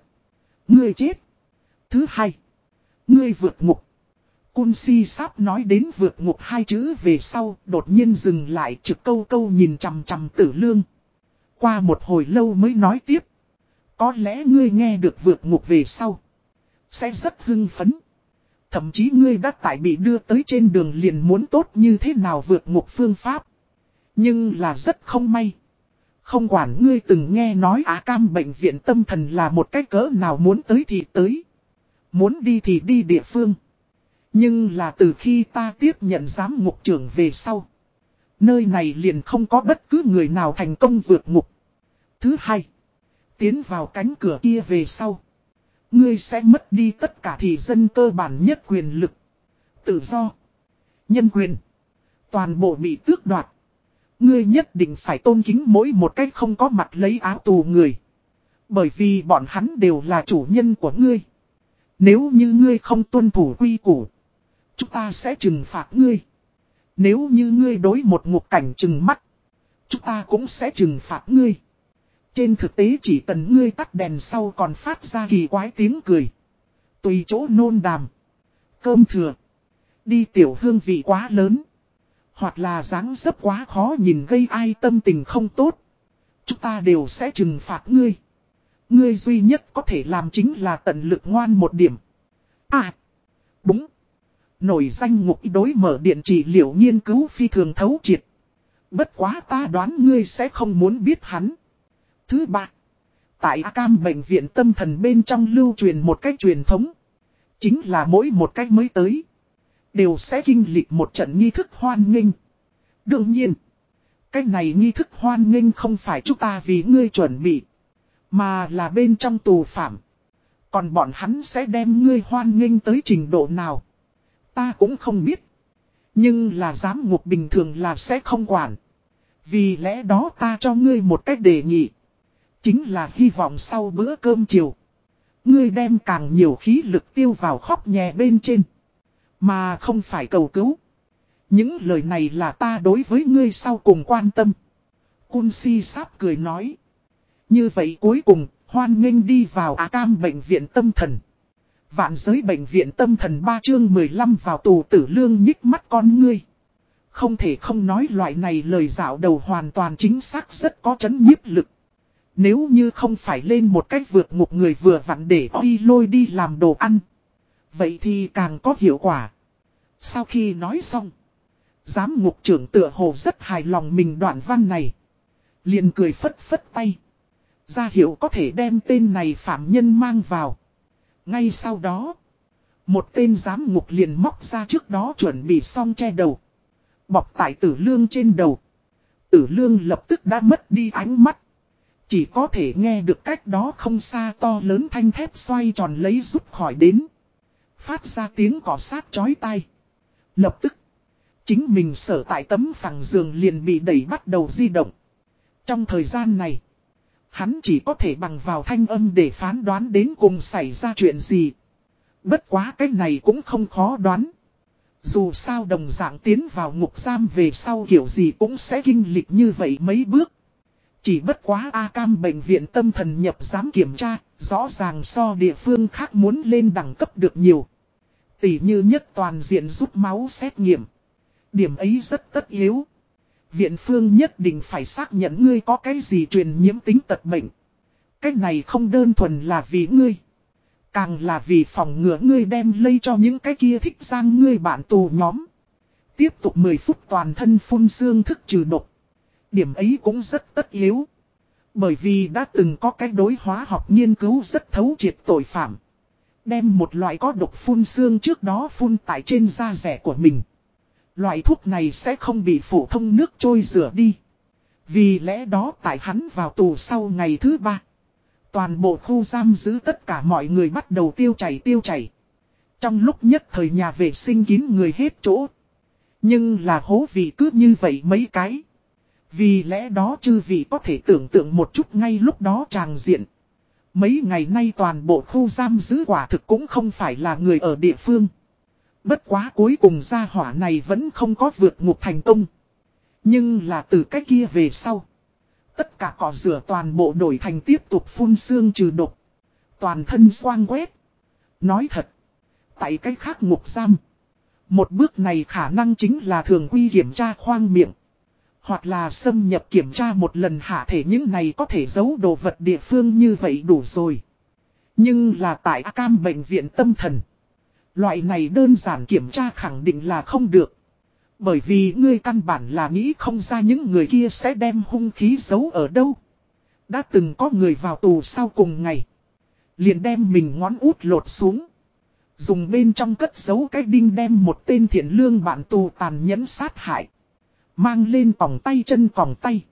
Ngươi chết. Thứ hai. Ngươi vượt ngục. Cun si sắp nói đến vượt ngục hai chữ về sau, đột nhiên dừng lại trực câu câu nhìn chằm chằm tử lương. Qua một hồi lâu mới nói tiếp. Có lẽ ngươi nghe được vượt ngục về sau. Sẽ rất hưng phấn. Thậm chí ngươi đã tại bị đưa tới trên đường liền muốn tốt như thế nào vượt ngục phương pháp. Nhưng là rất không may. Không quản ngươi từng nghe nói Á Cam bệnh viện tâm thần là một cái cỡ nào muốn tới thì tới. Muốn đi thì đi địa phương. Nhưng là từ khi ta tiếp nhận giám ngục trưởng về sau. Nơi này liền không có bất cứ người nào thành công vượt ngục. Thứ hai. Tiến vào cánh cửa kia về sau. Ngươi sẽ mất đi tất cả thị dân cơ bản nhất quyền lực. Tự do. Nhân quyền. Toàn bộ bị tước đoạt. Ngươi nhất định phải tôn kính mỗi một cách không có mặt lấy áo tù người. Bởi vì bọn hắn đều là chủ nhân của ngươi. Nếu như ngươi không tuân thủ quy củ. Chúng ta sẽ trừng phạt ngươi. Nếu như ngươi đối một ngục cảnh trừng mắt. Chúng ta cũng sẽ trừng phạt ngươi. Trên thực tế chỉ cần ngươi tắt đèn sau còn phát ra kỳ quái tiếng cười. Tùy chỗ nôn đàm. Cơm thừa. Đi tiểu hương vị quá lớn. Hoặc là dáng dấp quá khó nhìn gây ai tâm tình không tốt. Chúng ta đều sẽ trừng phạt ngươi. Ngươi duy nhất có thể làm chính là tận lực ngoan một điểm. À. Đúng. Nổi danh ngục đối mở điện trị liệu nghiên cứu phi thường thấu triệt. Bất quá ta đoán ngươi sẽ không muốn biết hắn. Thứ ba. Tại A Cam bệnh viện tâm thần bên trong lưu truyền một cách truyền thống. Chính là mỗi một cách mới tới. Đều sẽ kinh lịch một trận nghi thức hoan nghênh. Đương nhiên. Cách này nghi thức hoan nghênh không phải chúng ta vì ngươi chuẩn bị. Mà là bên trong tù phạm. Còn bọn hắn sẽ đem ngươi hoan nghênh tới trình độ nào. Ta cũng không biết. Nhưng là giám ngục bình thường là sẽ không quản. Vì lẽ đó ta cho ngươi một cách đề nghị. Chính là hy vọng sau bữa cơm chiều. Ngươi đem càng nhiều khí lực tiêu vào khóc nhẹ bên trên. Mà không phải cầu cứu. Những lời này là ta đối với ngươi sau cùng quan tâm. Cun si sáp cười nói. Như vậy cuối cùng, hoan nghênh đi vào Á Cam bệnh viện tâm thần. Vạn giới bệnh viện tâm thần 3 chương 15 vào tù tử lương nhích mắt con ngươi. Không thể không nói loại này lời dạo đầu hoàn toàn chính xác rất có chấn nhiếp lực. Nếu như không phải lên một cách vượt ngục người vừa vặn để đi lôi đi làm đồ ăn. Vậy thì càng có hiệu quả. Sau khi nói xong. Giám ngục trưởng tựa hồ rất hài lòng mình đoạn văn này. liền cười phất phất tay. Ra hiệu có thể đem tên này phạm nhân mang vào. Ngay sau đó. Một tên giám ngục liền móc ra trước đó chuẩn bị xong che đầu. Bọc tại tử lương trên đầu. Tử lương lập tức đã mất đi ánh mắt. Chỉ có thể nghe được cách đó không xa to lớn thanh thép xoay tròn lấy rút khỏi đến. Phát ra tiếng cỏ sát chói tai. Lập tức. Chính mình sở tại tấm phẳng giường liền bị đẩy bắt đầu di động. Trong thời gian này. Hắn chỉ có thể bằng vào thanh âm để phán đoán đến cùng xảy ra chuyện gì. Bất quá cái này cũng không khó đoán. Dù sao đồng dạng tiến vào ngục giam về sau kiểu gì cũng sẽ kinh lịch như vậy mấy bước. Chỉ bất quá A Cam bệnh viện tâm thần nhập giám kiểm tra, rõ ràng so địa phương khác muốn lên đẳng cấp được nhiều. Tỷ như nhất toàn diện rút máu xét nghiệm. Điểm ấy rất tất yếu. Viện phương nhất định phải xác nhận ngươi có cái gì truyền nhiễm tính tật bệnh. Cái này không đơn thuần là vì ngươi. Càng là vì phòng ngừa ngươi đem lây cho những cái kia thích sang ngươi bạn tù nhóm. Tiếp tục 10 phút toàn thân phun xương thức trừ độc. Điểm ấy cũng rất tất yếu. Bởi vì đã từng có cái đối hóa học nghiên cứu rất thấu triệt tội phạm. Đem một loại có độc phun xương trước đó phun tại trên da rẻ của mình. Loại thuốc này sẽ không bị phổ thông nước trôi rửa đi. Vì lẽ đó tại hắn vào tù sau ngày thứ ba. Toàn bộ khu giam giữ tất cả mọi người bắt đầu tiêu chảy tiêu chảy. Trong lúc nhất thời nhà vệ sinh kín người hết chỗ. Nhưng là hố vị cứ như vậy mấy cái. Vì lẽ đó chư vị có thể tưởng tượng một chút ngay lúc đó tràng diện. Mấy ngày nay toàn bộ khu giam giữ quả thực cũng không phải là người ở địa phương. Bất quá cuối cùng gia hỏa này vẫn không có vượt ngục thành công. Nhưng là từ cái kia về sau. Tất cả cỏ rửa toàn bộ đổi thành tiếp tục phun xương trừ độc. Toàn thân xoang quét. Nói thật. Tại cái khác ngục giam. Một bước này khả năng chính là thường quy kiểm tra khoang miệng. Hoặc là xâm nhập kiểm tra một lần hạ thể những này có thể giấu đồ vật địa phương như vậy đủ rồi. Nhưng là tại cam bệnh viện tâm thần. Loại này đơn giản kiểm tra khẳng định là không được. Bởi vì ngươi căn bản là nghĩ không ra những người kia sẽ đem hung khí giấu ở đâu. Đã từng có người vào tù sau cùng ngày. Liền đem mình ngón út lột xuống. Dùng bên trong cất giấu cái đinh đem một tên thiện lương bạn tù tàn nhẫn sát hại. Mang lên còng tay chân còng tay.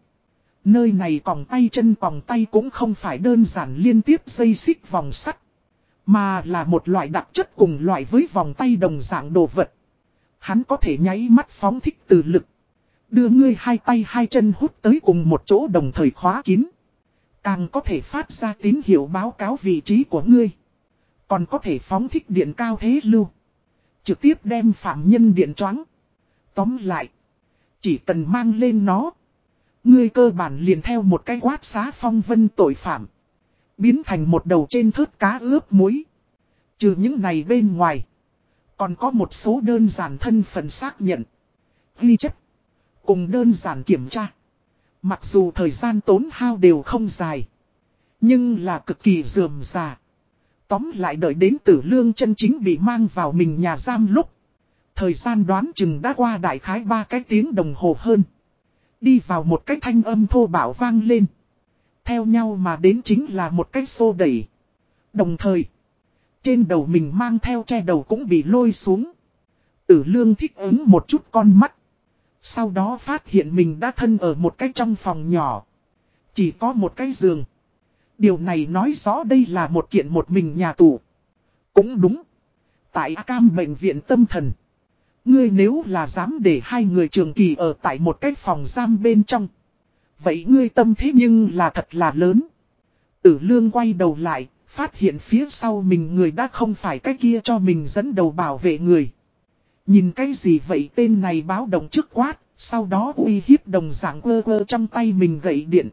Nơi này còng tay chân còng tay cũng không phải đơn giản liên tiếp dây xích vòng sắt. Mà là một loại đặc chất cùng loại với vòng tay đồng dạng đồ vật. Hắn có thể nháy mắt phóng thích từ lực. Đưa ngươi hai tay hai chân hút tới cùng một chỗ đồng thời khóa kín. Càng có thể phát ra tín hiệu báo cáo vị trí của ngươi. Còn có thể phóng thích điện cao thế lưu. Trực tiếp đem phạm nhân điện choáng. Tóm lại. Chỉ cần mang lên nó. Ngươi cơ bản liền theo một cái quát xá phong vân tội phạm. Biến thành một đầu trên thớt cá ướp muối. Trừ những này bên ngoài. Còn có một số đơn giản thân phận xác nhận. Ghi chất. Cùng đơn giản kiểm tra. Mặc dù thời gian tốn hao đều không dài. Nhưng là cực kỳ dườm già. Tóm lại đợi đến tử lương chân chính bị mang vào mình nhà giam lúc. Thời gian đoán chừng đã qua đại khái ba cái tiếng đồng hồ hơn. Đi vào một cái thanh âm thô bảo vang lên. Theo nhau mà đến chính là một cái xô đẩy. Đồng thời, trên đầu mình mang theo che đầu cũng bị lôi xuống. Tử lương thích ứng một chút con mắt. Sau đó phát hiện mình đã thân ở một cái trong phòng nhỏ. Chỉ có một cái giường. Điều này nói rõ đây là một kiện một mình nhà tù. Cũng đúng. Tại a cam bệnh viện tâm thần. Ngươi nếu là dám để hai người trường kỳ ở tại một cái phòng giam bên trong. Vậy ngươi tâm thế nhưng là thật là lớn. Tử lương quay đầu lại, phát hiện phía sau mình người đã không phải cái kia cho mình dẫn đầu bảo vệ người. Nhìn cái gì vậy tên này báo động trước quát, sau đó uy hiếp đồng dạng quơ quơ trong tay mình gậy điện.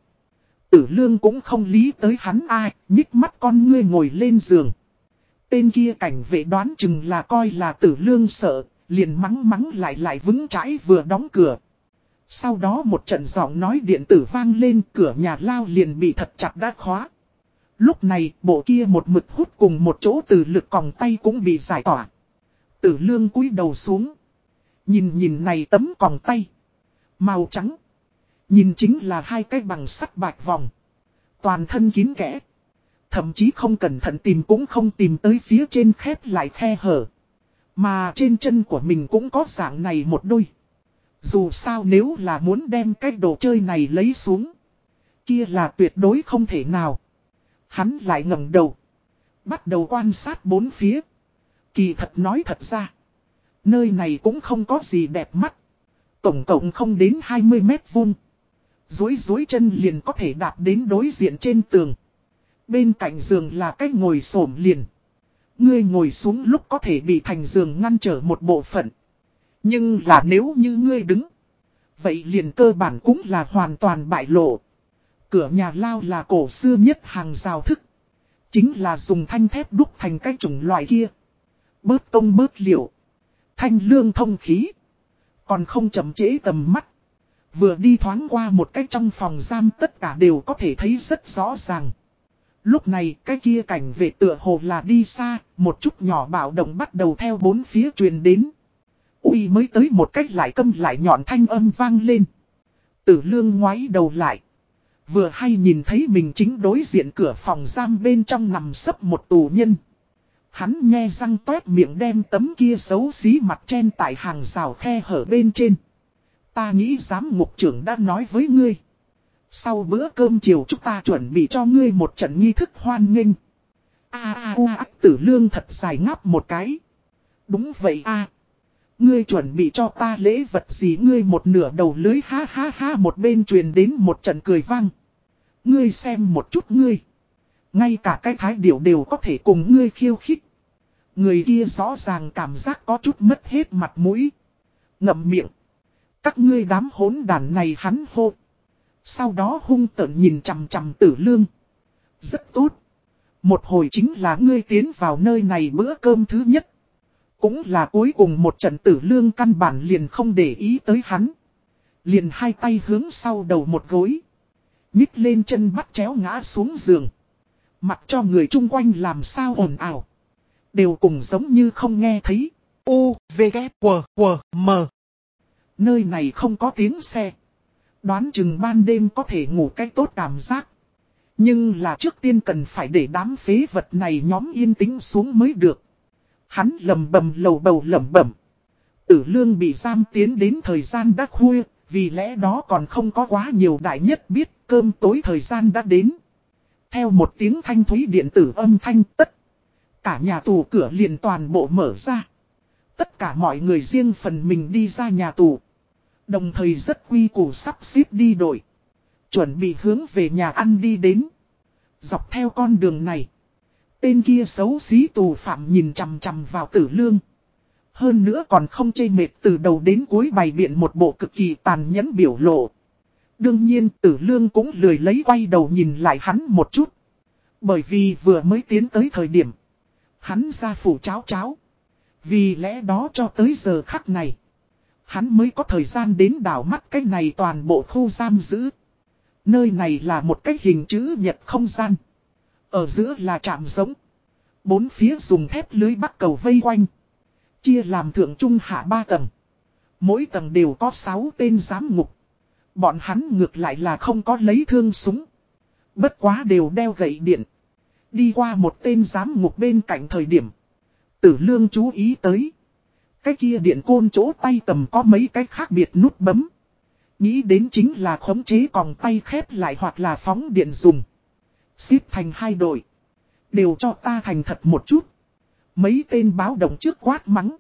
Tử lương cũng không lý tới hắn ai, nhích mắt con ngươi ngồi lên giường. Tên kia cảnh vệ đoán chừng là coi là tử lương sợ, liền mắng mắng lại lại vững chãi vừa đóng cửa. Sau đó một trận giọng nói điện tử vang lên, cửa nhà lao liền bị thật chặt đã khóa. Lúc này, bộ kia một mực hút cùng một chỗ từ lực còng tay cũng bị giải tỏa. Tử lương cúi đầu xuống. Nhìn nhìn này tấm còng tay. Màu trắng. Nhìn chính là hai cái bằng sắt bạch vòng. Toàn thân kín kẽ. Thậm chí không cẩn thận tìm cũng không tìm tới phía trên khép lại khe hở. Mà trên chân của mình cũng có dạng này một đôi. Dù sao nếu là muốn đem cái đồ chơi này lấy xuống. Kia là tuyệt đối không thể nào. Hắn lại ngẩng đầu. Bắt đầu quan sát bốn phía. Kỳ thật nói thật ra. Nơi này cũng không có gì đẹp mắt. Tổng cộng không đến 20 mét vuông. Dối dối chân liền có thể đạp đến đối diện trên tường. Bên cạnh giường là cách ngồi xổm liền. Ngươi ngồi xuống lúc có thể bị thành giường ngăn trở một bộ phận. Nhưng là nếu như ngươi đứng. Vậy liền cơ bản cũng là hoàn toàn bại lộ. Cửa nhà lao là cổ xưa nhất hàng rào thức. Chính là dùng thanh thép đúc thành cái chủng loại kia. Bớt công bớt liệu. Thanh lương thông khí. Còn không chậm trễ tầm mắt. Vừa đi thoáng qua một cách trong phòng giam tất cả đều có thể thấy rất rõ ràng. Lúc này cái kia cảnh vệ tựa hồ là đi xa, một chút nhỏ bạo động bắt đầu theo bốn phía truyền đến. Ui mới tới một cách lại câm lại nhọn thanh âm vang lên. Tử lương ngoái đầu lại. Vừa hay nhìn thấy mình chính đối diện cửa phòng giam bên trong nằm sấp một tù nhân. Hắn nghe răng toét miệng đem tấm kia xấu xí mặt chen tại hàng rào khe hở bên trên. Ta nghĩ giám ngục trưởng đã nói với ngươi. Sau bữa cơm chiều chúng ta chuẩn bị cho ngươi một trận nghi thức hoan nghênh. A a a, tử lương thật dài ngáp một cái. Đúng vậy a Ngươi chuẩn bị cho ta lễ vật gì ngươi một nửa đầu lưới ha ha ha, một bên truyền đến một trận cười vang. Ngươi xem một chút ngươi. Ngay cả cái thái điệu đều có thể cùng ngươi khiêu khích. Người kia rõ ràng cảm giác có chút mất hết mặt mũi. Ngậm miệng. Các ngươi đám hỗn đàn này hắn hộp. Sau đó hung tợn nhìn chằm chằm tử lương. Rất tốt. Một hồi chính là ngươi tiến vào nơi này bữa cơm thứ nhất. Cũng là cuối cùng một trận tử lương căn bản liền không để ý tới hắn. Liền hai tay hướng sau đầu một gối. Nhích lên chân bắt chéo ngã xuống giường. Mặt cho người chung quanh làm sao ồn ào. Đều cùng giống như không nghe thấy. U, V, K, W, W, M. Nơi này không có tiếng xe. Đoán chừng ban đêm có thể ngủ cách tốt cảm giác. Nhưng là trước tiên cần phải để đám phế vật này nhóm yên tĩnh xuống mới được. Hắn lầm bầm lầu bầu lầm bẩm. Tử lương bị giam tiến đến thời gian đã khuya, vì lẽ đó còn không có quá nhiều đại nhất biết cơm tối thời gian đã đến. Theo một tiếng thanh thúy điện tử âm thanh tất. Cả nhà tù cửa liền toàn bộ mở ra. Tất cả mọi người riêng phần mình đi ra nhà tù. Đồng thời rất quy củ sắp xếp đi đổi. Chuẩn bị hướng về nhà ăn đi đến. Dọc theo con đường này. Tên kia xấu xí tù phạm nhìn chằm chằm vào tử lương. Hơn nữa còn không chê mệt từ đầu đến cuối bày biện một bộ cực kỳ tàn nhẫn biểu lộ. Đương nhiên, tử lương cũng lười lấy quay đầu nhìn lại hắn một chút. Bởi vì vừa mới tiến tới thời điểm. Hắn ra phủ cháo cháo. Vì lẽ đó cho tới giờ khắc này. Hắn mới có thời gian đến đảo mắt cái này toàn bộ khu giam giữ. Nơi này là một cái hình chữ nhật không gian. Ở giữa là trạm giống. Bốn phía dùng thép lưới bắt cầu vây quanh. Chia làm thượng trung hạ ba tầng. Mỗi tầng đều có 6 tên giám ngục. Bọn hắn ngược lại là không có lấy thương súng. Bất quá đều đeo gậy điện. Đi qua một tên giám ngục bên cạnh thời điểm. Tử lương chú ý tới. Cái kia điện côn chỗ tay tầm có mấy cái khác biệt nút bấm. Nghĩ đến chính là khống chế còng tay khép lại hoặc là phóng điện dùng. Xếp thành hai đội. Đều cho ta thành thật một chút. Mấy tên báo động trước quát mắng.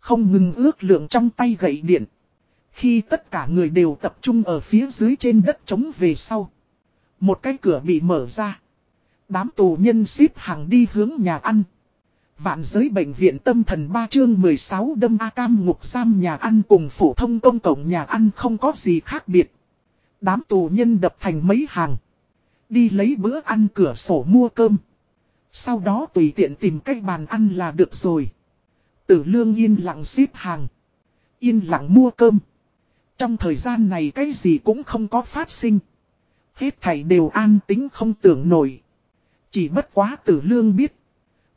Không ngừng ước lượng trong tay gậy điện. Khi tất cả người đều tập trung ở phía dưới trên đất trống về sau. Một cái cửa bị mở ra. Đám tù nhân xếp hàng đi hướng nhà ăn. Vạn giới bệnh viện tâm thần 3 chương 16 đâm A cam ngục giam nhà ăn cùng phổ thông công cộng nhà ăn không có gì khác biệt. Đám tù nhân đập thành mấy hàng. Đi lấy bữa ăn cửa sổ mua cơm. Sau đó tùy tiện tìm cách bàn ăn là được rồi. Tử lương yên lặng xếp hàng. Yên lặng mua cơm. Trong thời gian này cái gì cũng không có phát sinh. Hết thảy đều an tính không tưởng nổi. Chỉ bất quá tử lương biết.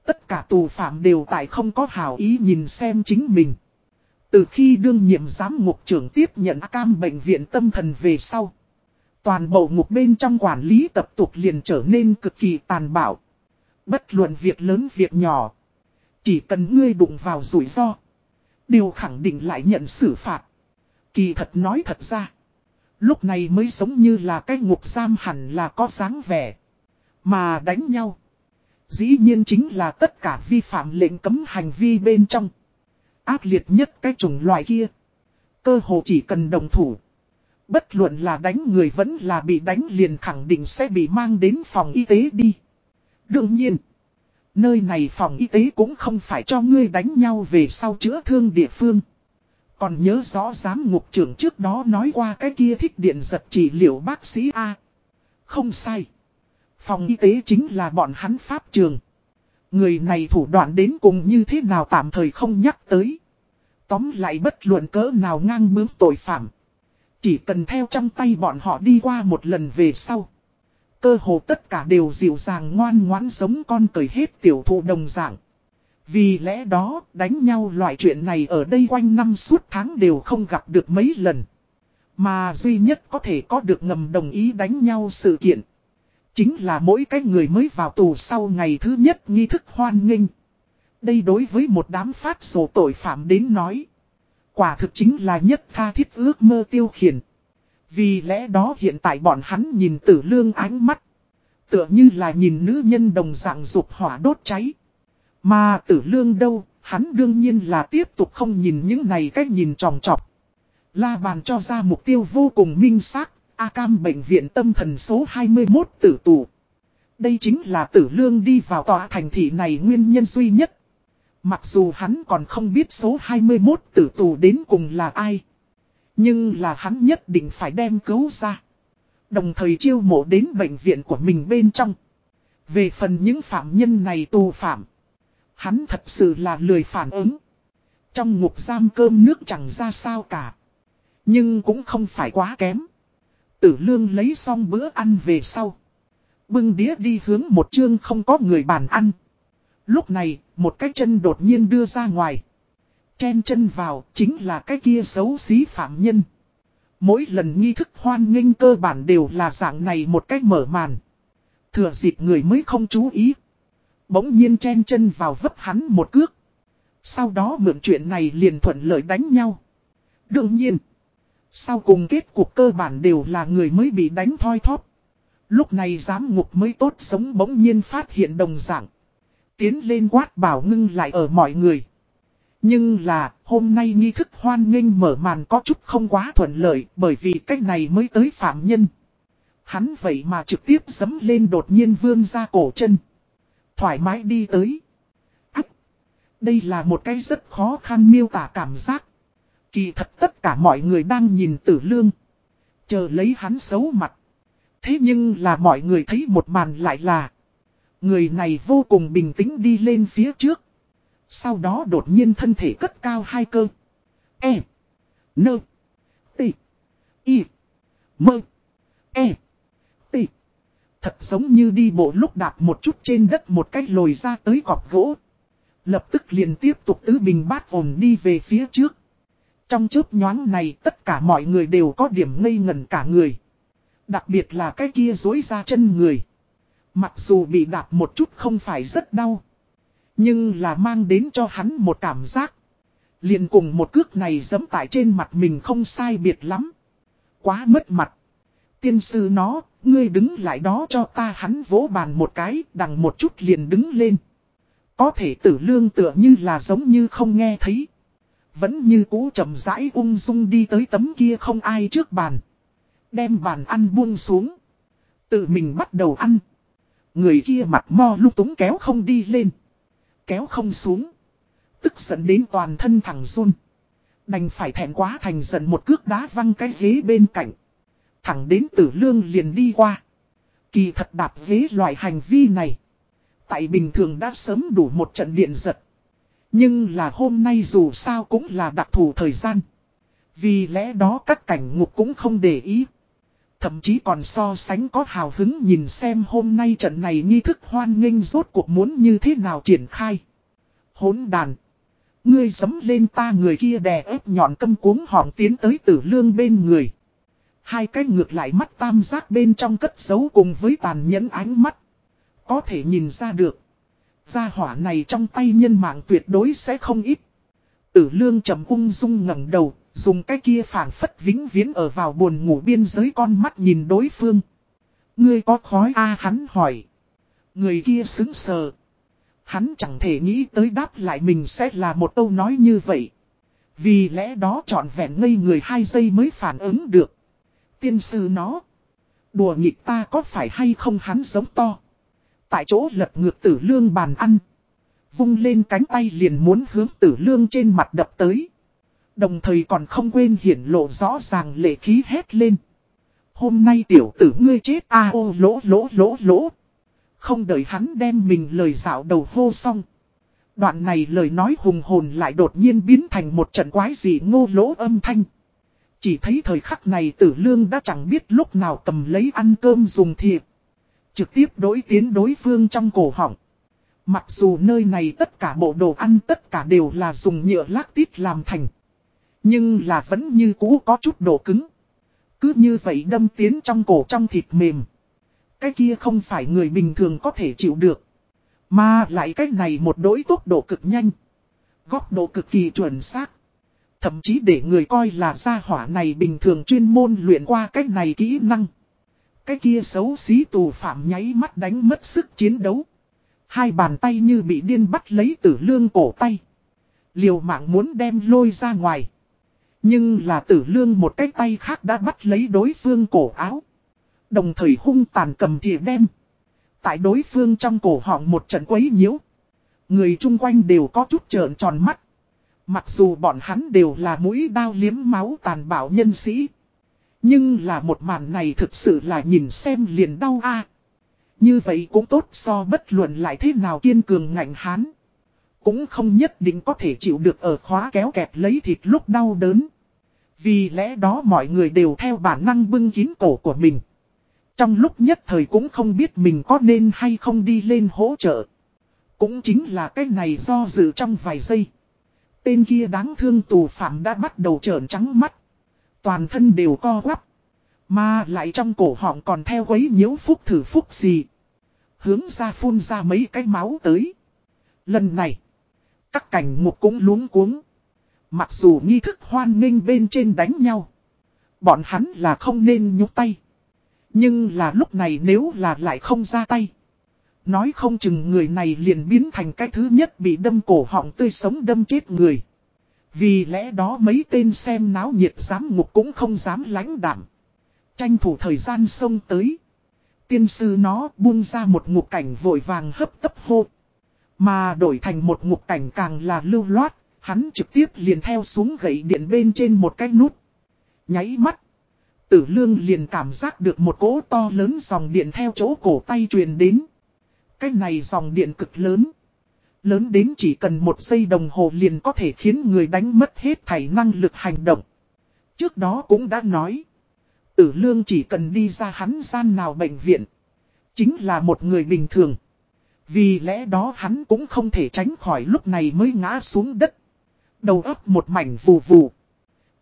Tất cả tù phạm đều tại không có hảo ý nhìn xem chính mình. Từ khi đương nhiệm giám ngục trưởng tiếp nhận cam bệnh viện tâm thần về sau. Toàn bộ ngục bên trong quản lý tập tục liền trở nên cực kỳ tàn bạo. Bất luận việc lớn việc nhỏ. Chỉ cần ngươi đụng vào rủi ro. Đều khẳng định lại nhận xử phạt. Kỳ thật nói thật ra. Lúc này mới giống như là cái ngục giam hẳn là có dáng vẻ. Mà đánh nhau. Dĩ nhiên chính là tất cả vi phạm lệnh cấm hành vi bên trong. Ác liệt nhất cái chủng loại kia. Cơ hồ chỉ cần đồng thủ. Bất luận là đánh người vẫn là bị đánh liền khẳng định sẽ bị mang đến phòng y tế đi. Đương nhiên. Nơi này phòng y tế cũng không phải cho ngươi đánh nhau về sau chữa thương địa phương. Còn nhớ rõ giám ngục trưởng trước đó nói qua cái kia thích điện giật trị liệu bác sĩ A. Không sai. Phòng y tế chính là bọn hắn pháp trường. Người này thủ đoạn đến cùng như thế nào tạm thời không nhắc tới. Tóm lại bất luận cỡ nào ngang bướng tội phạm. Chỉ cần theo trong tay bọn họ đi qua một lần về sau. Cơ hồ tất cả đều dịu dàng ngoan ngoãn giống con cởi hết tiểu thụ đồng dạng. Vì lẽ đó, đánh nhau loại chuyện này ở đây quanh năm suốt tháng đều không gặp được mấy lần. Mà duy nhất có thể có được ngầm đồng ý đánh nhau sự kiện. Chính là mỗi cái người mới vào tù sau ngày thứ nhất nghi thức hoan nghênh. Đây đối với một đám phát sổ tội phạm đến nói. Quả thực chính là nhất tha thiết ước mơ tiêu khiển. Vì lẽ đó hiện tại bọn hắn nhìn tử lương ánh mắt. Tựa như là nhìn nữ nhân đồng dạng dục hỏa đốt cháy. Mà tử lương đâu, hắn đương nhiên là tiếp tục không nhìn những này cách nhìn tròng trọc. La bàn cho ra mục tiêu vô cùng minh xác A Cam bệnh viện tâm thần số 21 tử tù. Đây chính là tử lương đi vào tòa thành thị này nguyên nhân duy nhất. Mặc dù hắn còn không biết số 21 tử tù đến cùng là ai. Nhưng là hắn nhất định phải đem cứu ra. Đồng thời chiêu mộ đến bệnh viện của mình bên trong. Về phần những phạm nhân này tù phạm. Hắn thật sự là lười phản ứng. Trong ngục giam cơm nước chẳng ra sao cả. Nhưng cũng không phải quá kém. Tử lương lấy xong bữa ăn về sau. Bưng đĩa đi hướng một chương không có người bàn ăn. Lúc này, một cái chân đột nhiên đưa ra ngoài. Chen chân vào, chính là cái kia xấu xí phạm nhân. Mỗi lần nghi thức hoan nghênh cơ bản đều là dạng này một cách mở màn. Thừa dịp người mới không chú ý. Bỗng nhiên chen chân vào vấp hắn một cước. Sau đó mượn chuyện này liền thuận lợi đánh nhau. Đương nhiên. Sau cùng kết cuộc cơ bản đều là người mới bị đánh thoi thóp. Lúc này giám ngục mới tốt sống bỗng nhiên phát hiện đồng dạng. Tiến lên quát bảo ngưng lại ở mọi người. Nhưng là, hôm nay nghi thức hoan nghênh mở màn có chút không quá thuận lợi bởi vì cách này mới tới phạm nhân. Hắn vậy mà trực tiếp dấm lên đột nhiên vươn ra cổ chân. Thoải mái đi tới. Ách! Đây là một cái rất khó khăn miêu tả cảm giác. Kỳ thật tất cả mọi người đang nhìn tử lương. Chờ lấy hắn xấu mặt. Thế nhưng là mọi người thấy một màn lại là. Người này vô cùng bình tĩnh đi lên phía trước. Sau đó đột nhiên thân thể cất cao hai cơ. E. Nơ. T. Y. Mơ. E. T. Thật giống như đi bộ lúc đạp một chút trên đất một cách lồi ra tới cọp gỗ. Lập tức liền tiếp tục tứ bình bát ổn đi về phía trước. Trong chớp nhoáng này tất cả mọi người đều có điểm ngây ngẩn cả người. Đặc biệt là cái kia dối ra chân người. Mặc dù bị đạp một chút không phải rất đau. Nhưng là mang đến cho hắn một cảm giác. liền cùng một cước này giẫm tại trên mặt mình không sai biệt lắm. Quá mất mặt. Tiên sư nó, ngươi đứng lại đó cho ta hắn vỗ bàn một cái, đằng một chút liền đứng lên. Có thể tử lương tựa như là giống như không nghe thấy. Vẫn như cũ chậm rãi ung dung đi tới tấm kia không ai trước bàn. Đem bàn ăn buông xuống. Tự mình bắt đầu ăn. Người kia mặt mo lúc túng kéo không đi lên. Kéo không xuống. Tức giận đến toàn thân thẳng run. Đành phải thẹn quá thành giận một cước đá văng cái ghế bên cạnh. Thẳng đến tử lương liền đi qua. Kỳ thật đạp ghế loại hành vi này. Tại bình thường đã sớm đủ một trận điện giật. Nhưng là hôm nay dù sao cũng là đặc thù thời gian. Vì lẽ đó các cảnh ngục cũng không để ý. Thậm chí còn so sánh có hào hứng nhìn xem hôm nay trận này nghi thức hoan nghênh rốt cuộc muốn như thế nào triển khai. Hốn đàn. Ngươi dấm lên ta người kia đè ép nhọn câm cuống họng tiến tới tử lương bên người. Hai cái ngược lại mắt tam giác bên trong cất giấu cùng với tàn nhẫn ánh mắt. Có thể nhìn ra được. Gia hỏa này trong tay nhân mạng tuyệt đối sẽ không ít. Tử lương trầm ung dung ngẩng đầu, dùng cái kia phản phất vĩnh viễn ở vào buồn ngủ biên giới con mắt nhìn đối phương. Ngươi có khói a hắn hỏi. Người kia xứng sờ. Hắn chẳng thể nghĩ tới đáp lại mình sẽ là một câu nói như vậy. Vì lẽ đó trọn vẹn ngây người hai giây mới phản ứng được. Tiên sư nó. Đùa nghịch ta có phải hay không hắn giống to. Tại chỗ lật ngược tử lương bàn ăn. Vung lên cánh tay liền muốn hướng tử lương trên mặt đập tới. Đồng thời còn không quên hiển lộ rõ ràng lệ khí hét lên. Hôm nay tiểu tử ngươi chết, a ô, lỗ lỗ lỗ lỗ. Không đợi hắn đem mình lời dạo đầu hô xong. Đoạn này lời nói hùng hồn lại đột nhiên biến thành một trận quái dị ngô lỗ âm thanh. Chỉ thấy thời khắc này tử lương đã chẳng biết lúc nào cầm lấy ăn cơm dùng thiệp. Trực tiếp đối tiến đối phương trong cổ họng. Mặc dù nơi này tất cả bộ đồ ăn tất cả đều là dùng nhựa lác tít làm thành. Nhưng là vẫn như cũ có chút độ cứng. Cứ như vậy đâm tiến trong cổ trong thịt mềm. Cái kia không phải người bình thường có thể chịu được. Mà lại cái này một đối tốc độ cực nhanh. Góc độ cực kỳ chuẩn xác. Thậm chí để người coi là gia hỏa này bình thường chuyên môn luyện qua cái này kỹ năng. Cái kia xấu xí tù phạm nháy mắt đánh mất sức chiến đấu. Hai bàn tay như bị điên bắt lấy tử lương cổ tay. Liều mạng muốn đem lôi ra ngoài. Nhưng là tử lương một cái tay khác đã bắt lấy đối phương cổ áo. Đồng thời hung tàn cầm thìa đem. Tại đối phương trong cổ họng một trận quấy nhiễu. Người chung quanh đều có chút trợn tròn mắt. Mặc dù bọn hắn đều là mũi đao liếm máu tàn bạo nhân sĩ. Nhưng là một màn này thực sự là nhìn xem liền đau a. Như vậy cũng tốt, so bất luận lại thế nào kiên cường ngạnh hán. Cũng không nhất định có thể chịu được ở khóa kéo kẹp lấy thịt lúc đau đớn. Vì lẽ đó mọi người đều theo bản năng bưng kín cổ của mình. Trong lúc nhất thời cũng không biết mình có nên hay không đi lên hỗ trợ. Cũng chính là cái này do dự trong vài giây. Tên kia đáng thương tù phạm đã bắt đầu trợn trắng mắt. Toàn thân đều co quắp. Mà lại trong cổ họng còn theo quấy nhiễu phúc thử phúc gì. Hướng ra phun ra mấy cái máu tới. Lần này. Các cảnh mục cũng luống cuống. Mặc dù nghi thức hoan nghênh bên trên đánh nhau. Bọn hắn là không nên nhúc tay. Nhưng là lúc này nếu là lại không ra tay. Nói không chừng người này liền biến thành cái thứ nhất bị đâm cổ họng tươi sống đâm chết người. Vì lẽ đó mấy tên xem náo nhiệt giám ngục cũng không dám lãnh đảm. Tranh thủ thời gian xông tới. Tiên sư nó buông ra một ngục cảnh vội vàng hấp tấp hô. Mà đổi thành một ngục cảnh càng là lưu loát, hắn trực tiếp liền theo xuống gậy điện bên trên một cái nút. Nháy mắt. Tử lương liền cảm giác được một cỗ to lớn dòng điện theo chỗ cổ tay truyền đến. Cái này dòng điện cực lớn. Lớn đến chỉ cần một giây đồng hồ liền có thể khiến người đánh mất hết thảy năng lực hành động. Trước đó cũng đã nói. Tử lương chỉ cần đi ra hắn gian nào bệnh viện. Chính là một người bình thường. Vì lẽ đó hắn cũng không thể tránh khỏi lúc này mới ngã xuống đất. Đầu ấp một mảnh vù vù.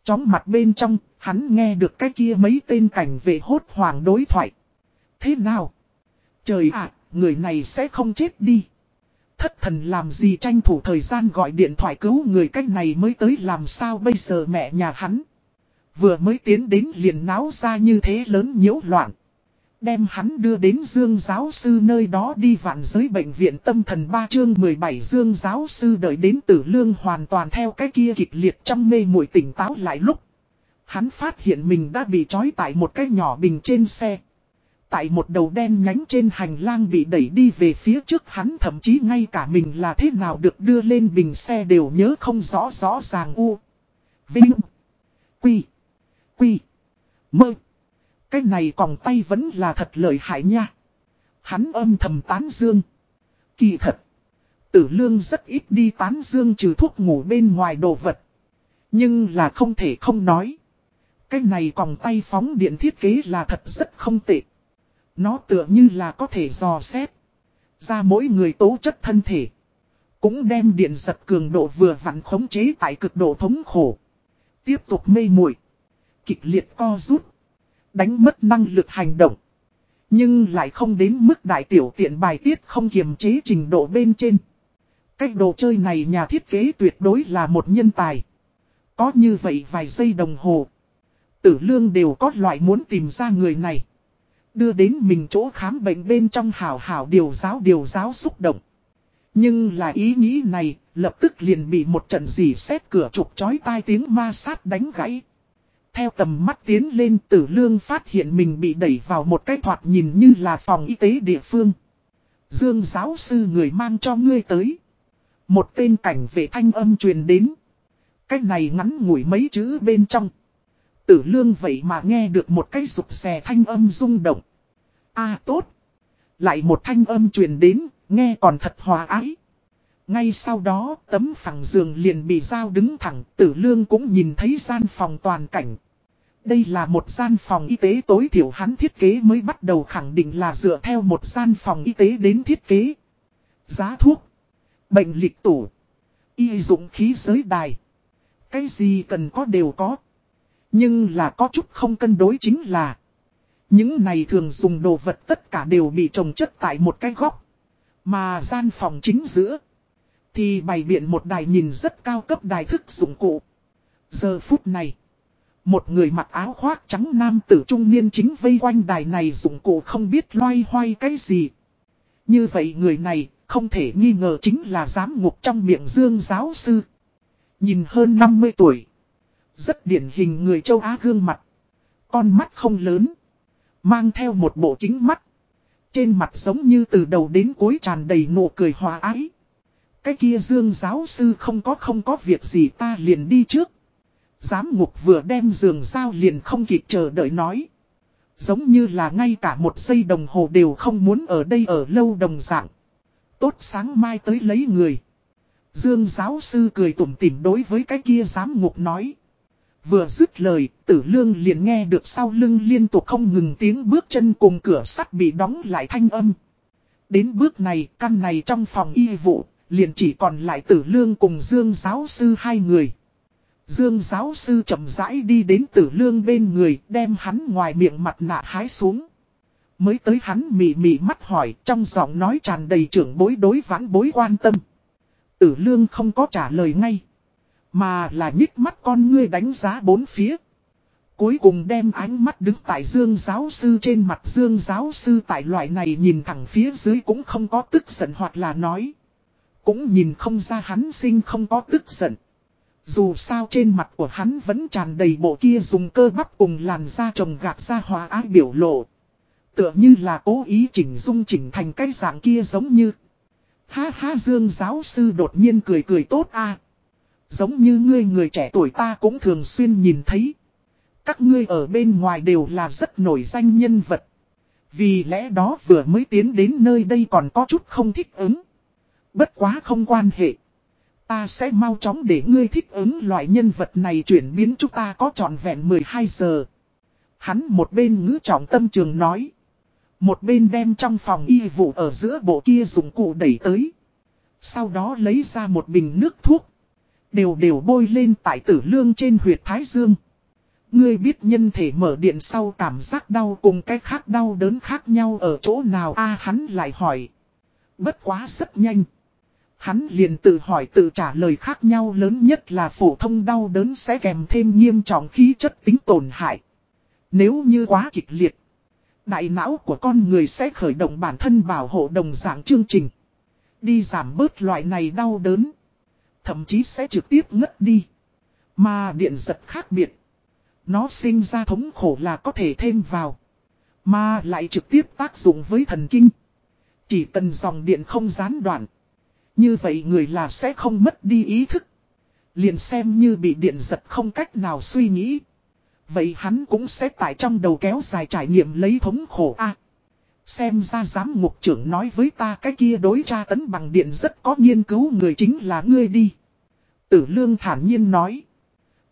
Chóng mặt bên trong, hắn nghe được cái kia mấy tên cảnh về hốt hoàng đối thoại. Thế nào? Trời ạ, người này sẽ không chết đi. Thất thần làm gì tranh thủ thời gian gọi điện thoại cứu người cách này mới tới, làm sao bây giờ mẹ nhà hắn. Vừa mới tiến đến liền náo ra như thế lớn nhiễu loạn. Đem hắn đưa đến Dương giáo sư nơi đó đi vạn giới bệnh viện tâm thần 3 chương 17 Dương giáo sư đợi đến tử lương hoàn toàn theo cái kia kịch liệt trong mê muội tỉnh táo lại lúc. Hắn phát hiện mình đã bị trói tại một cái nhỏ bình trên xe. Tại một đầu đen nhánh trên hành lang bị đẩy đi về phía trước hắn, thậm chí ngay cả mình là thế nào được đưa lên bình xe đều nhớ không rõ rõ ràng u. Vinh. Quy. Quy. Mơ. Cái này còng tay vẫn là thật lợi hại nha. Hắn âm thầm tán dương. Kỳ thật. Tử lương rất ít đi tán dương trừ thuốc ngủ bên ngoài đồ vật. Nhưng là không thể không nói. Cái này còng tay phóng điện thiết kế là thật rất không tệ. Nó tựa như là có thể dò xét. Ra mỗi người tố chất thân thể. Cũng đem điện giật cường độ vừa vặn khống chế tại cực độ thống khổ. Tiếp tục mê muội Kịch liệt co rút đánh mất năng lực hành động. Nhưng lại không đến mức đại tiểu tiện bài tiết không kiềm chế trình độ bên trên. Cách đồ chơi này nhà thiết kế tuyệt đối là một nhân tài. Có như vậy vài giây đồng hồ. Tử lương đều có loại muốn tìm ra người này. Đưa đến mình chỗ khám bệnh bên trong hảo hảo điều giáo điều giáo xúc động. Nhưng là ý nghĩ này, lập tức liền bị một trận gì xét cửa trục chói tai tiếng ma sát đánh gãy. Theo tầm mắt tiến lên tử lương phát hiện mình bị đẩy vào một cái thoạt nhìn như là phòng y tế địa phương. Dương giáo sư người mang cho ngươi tới. Một tên cảnh vệ thanh âm truyền đến. cách này ngắn ngủi mấy chữ bên trong. Tử lương vậy mà nghe được một cái rụt xè thanh âm rung động. a à, tốt. Lại một thanh âm truyền đến, nghe còn thật hòa ái. Ngay sau đó, tấm phẳng giường liền bị dao đứng thẳng, tử lương cũng nhìn thấy gian phòng toàn cảnh, đây là một gian phòng y tế tối thiểu hắn thiết kế mới bắt đầu khẳng định là dựa theo một gian phòng y tế đến thiết kế. Giá thuốc, bệnh lịch tủ, y dụng khí giới đài. Cái gì cần có đều có. Nhưng là có chút không cân đối chính là, những này thường dùng đồ vật tất cả đều bị trồng chất tại một cái góc. Mà gian phòng chính giữa, thì bày biện một đài nhìn rất cao cấp đài thức dụng cụ. Giờ phút này, một người mặc áo khoác trắng nam tử trung niên chính vây quanh đài này dụng cụ không biết loay hoay cái gì. Như vậy người này không thể nghi ngờ chính là giám ngục trong miệng dương giáo sư. Nhìn hơn 50 tuổi. Rất điển hình người châu Á gương mặt. Con mắt không lớn. Mang theo một bộ kính mắt. Trên mặt giống như từ đầu đến cuối tràn đầy nụ cười hòa ái. Cái kia dương giáo sư không có không có việc gì ta liền đi trước. Giám ngục vừa đem giường giao liền không kịp chờ đợi nói. Giống như là ngay cả một giây đồng hồ đều không muốn ở đây ở lâu đồng dạng. Tốt sáng mai tới lấy người. Dương giáo sư cười tủm tỉm đối với cái kia giám ngục nói. Vừa dứt lời, tử lương liền nghe được sau lưng liên tục không ngừng tiếng bước chân cùng cửa sắt bị đóng lại thanh âm. Đến bước này, căn này trong phòng y vụ, liền chỉ còn lại tử lương cùng Dương giáo sư hai người. Dương giáo sư chậm rãi đi đến tử lương bên người, đem hắn ngoài miệng mặt nạ hái xuống. Mới tới hắn mị mị mắt hỏi, trong giọng nói tràn đầy trưởng bối đối vãn bối quan tâm. Tử lương không có trả lời ngay. Mà là nhích mắt con ngươi đánh giá bốn phía. Cuối cùng đem ánh mắt đứng tại Dương giáo sư trên mặt Dương giáo sư tại loại này nhìn thẳng phía dưới cũng không có tức giận hoặc là nói. Cũng nhìn không ra hắn sinh không có tức giận. Dù sao trên mặt của hắn vẫn tràn đầy bộ kia dùng cơ bắp cùng làn da trồng gạt ra hòa ái biểu lộ. Tựa như là cố ý chỉnh dung chỉnh thành cái dạng kia giống như. Ha ha, Dương giáo sư đột nhiên cười cười tốt a Giống như ngươi người trẻ tuổi ta cũng thường xuyên nhìn thấy. Các ngươi ở bên ngoài đều là rất nổi danh nhân vật. Vì lẽ đó vừa mới tiến đến nơi đây còn có chút không thích ứng. Bất quá không quan hệ. Ta sẽ mau chóng để ngươi thích ứng loại nhân vật này chuyển biến chúng ta có trọn vẹn 12 giờ. Hắn một bên ngữ trọng tâm trường nói. Một bên đem trong phòng y vụ ở giữa bộ kia dùng cụ đẩy tới. Sau đó lấy ra một bình nước thuốc. Đều đều bôi lên tại tử lương trên huyệt thái dương. Ngươi biết nhân thể mở điện sau cảm giác đau cùng cái khác đau đớn khác nhau ở chỗ nào a hắn lại hỏi. Bất quá rất nhanh. Hắn liền tự hỏi tự trả lời khác nhau lớn nhất là phổ thông đau đớn sẽ kèm thêm nghiêm trọng khí chất tính tổn hại. Nếu như quá kịch liệt, đại não của con người sẽ khởi động bản thân bảo hộ đồng dạng chương trình. Đi giảm bớt loại này đau đớn. Thậm chí sẽ trực tiếp ngất đi. Mà điện giật khác biệt. Nó sinh ra thống khổ là có thể thêm vào. Mà lại trực tiếp tác dụng với thần kinh. Chỉ cần dòng điện không gián đoạn. Như vậy người là sẽ không mất đi ý thức. Liền xem như bị điện giật không cách nào suy nghĩ. Vậy hắn cũng sẽ tại trong đầu kéo dài trải nghiệm lấy thống khổ a Xem ra giám mục trưởng nói với ta cái kia đối tra tấn bằng điện rất có nghiên cứu người chính là ngươi đi. Tử lương thản nhiên nói.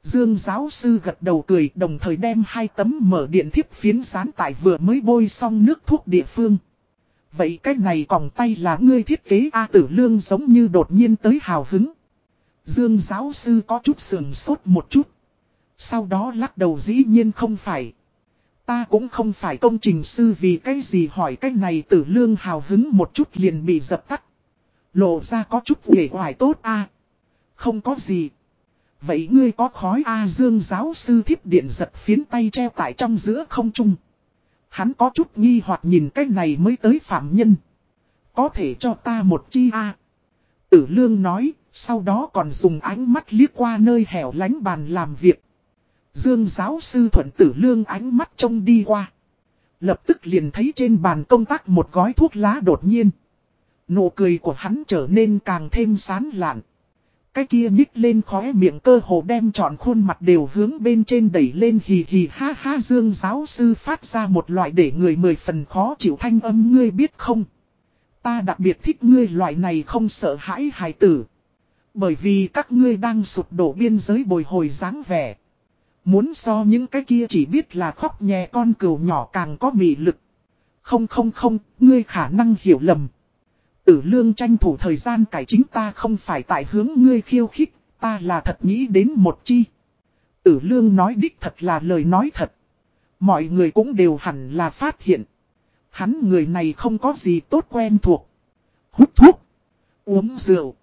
Dương giáo sư gật đầu cười, đồng thời đem hai tấm mở điện thiếp phiến sán tại vừa mới bôi xong nước thuốc địa phương. Vậy cái này còng tay là ngươi thiết kế A tử lương giống như đột nhiên tới hào hứng. Dương giáo sư có chút sườn sốt một chút. Sau đó lắc đầu dĩ nhiên không phải. Ta cũng không phải công trình sư vì cái gì hỏi cái này tử lương hào hứng một chút liền bị dập tắt. Lộ ra có chút nghề hoài tốt a Không có gì. Vậy ngươi có khói A Dương giáo sư thiếp điện giật phiến tay treo tại trong giữa không trung. Hắn có chút nghi hoặc nhìn cái này mới tới phạm nhân. Có thể cho ta một chi A. Tử lương nói, sau đó còn dùng ánh mắt liếc qua nơi hẻo lánh bàn làm việc. Dương giáo sư thuận tử lương ánh mắt trông đi qua. Lập tức liền thấy trên bàn công tác một gói thuốc lá đột nhiên. Nụ cười của hắn trở nên càng thêm sán lạn. Cái kia nhích lên khóe miệng cơ hồ đem trọn khuôn mặt đều hướng bên trên đẩy lên hì hì ha ha dương giáo sư phát ra một loại để người mười phần khó chịu thanh âm ngươi biết không. Ta đặc biệt thích ngươi loại này không sợ hãi hài tử. Bởi vì các ngươi đang sụp đổ biên giới bồi hồi dáng vẻ. Muốn so những cái kia chỉ biết là khóc nhẹ con cừu nhỏ càng có mị lực. Không không không, ngươi khả năng hiểu lầm. Tử lương tranh thủ thời gian cải chính ta không phải tại hướng ngươi khiêu khích, ta là thật nghĩ đến một chi. Tử lương nói đích thật là lời nói thật. Mọi người cũng đều hẳn là phát hiện. Hắn người này không có gì tốt quen thuộc. Hút thuốc. Uống rượu.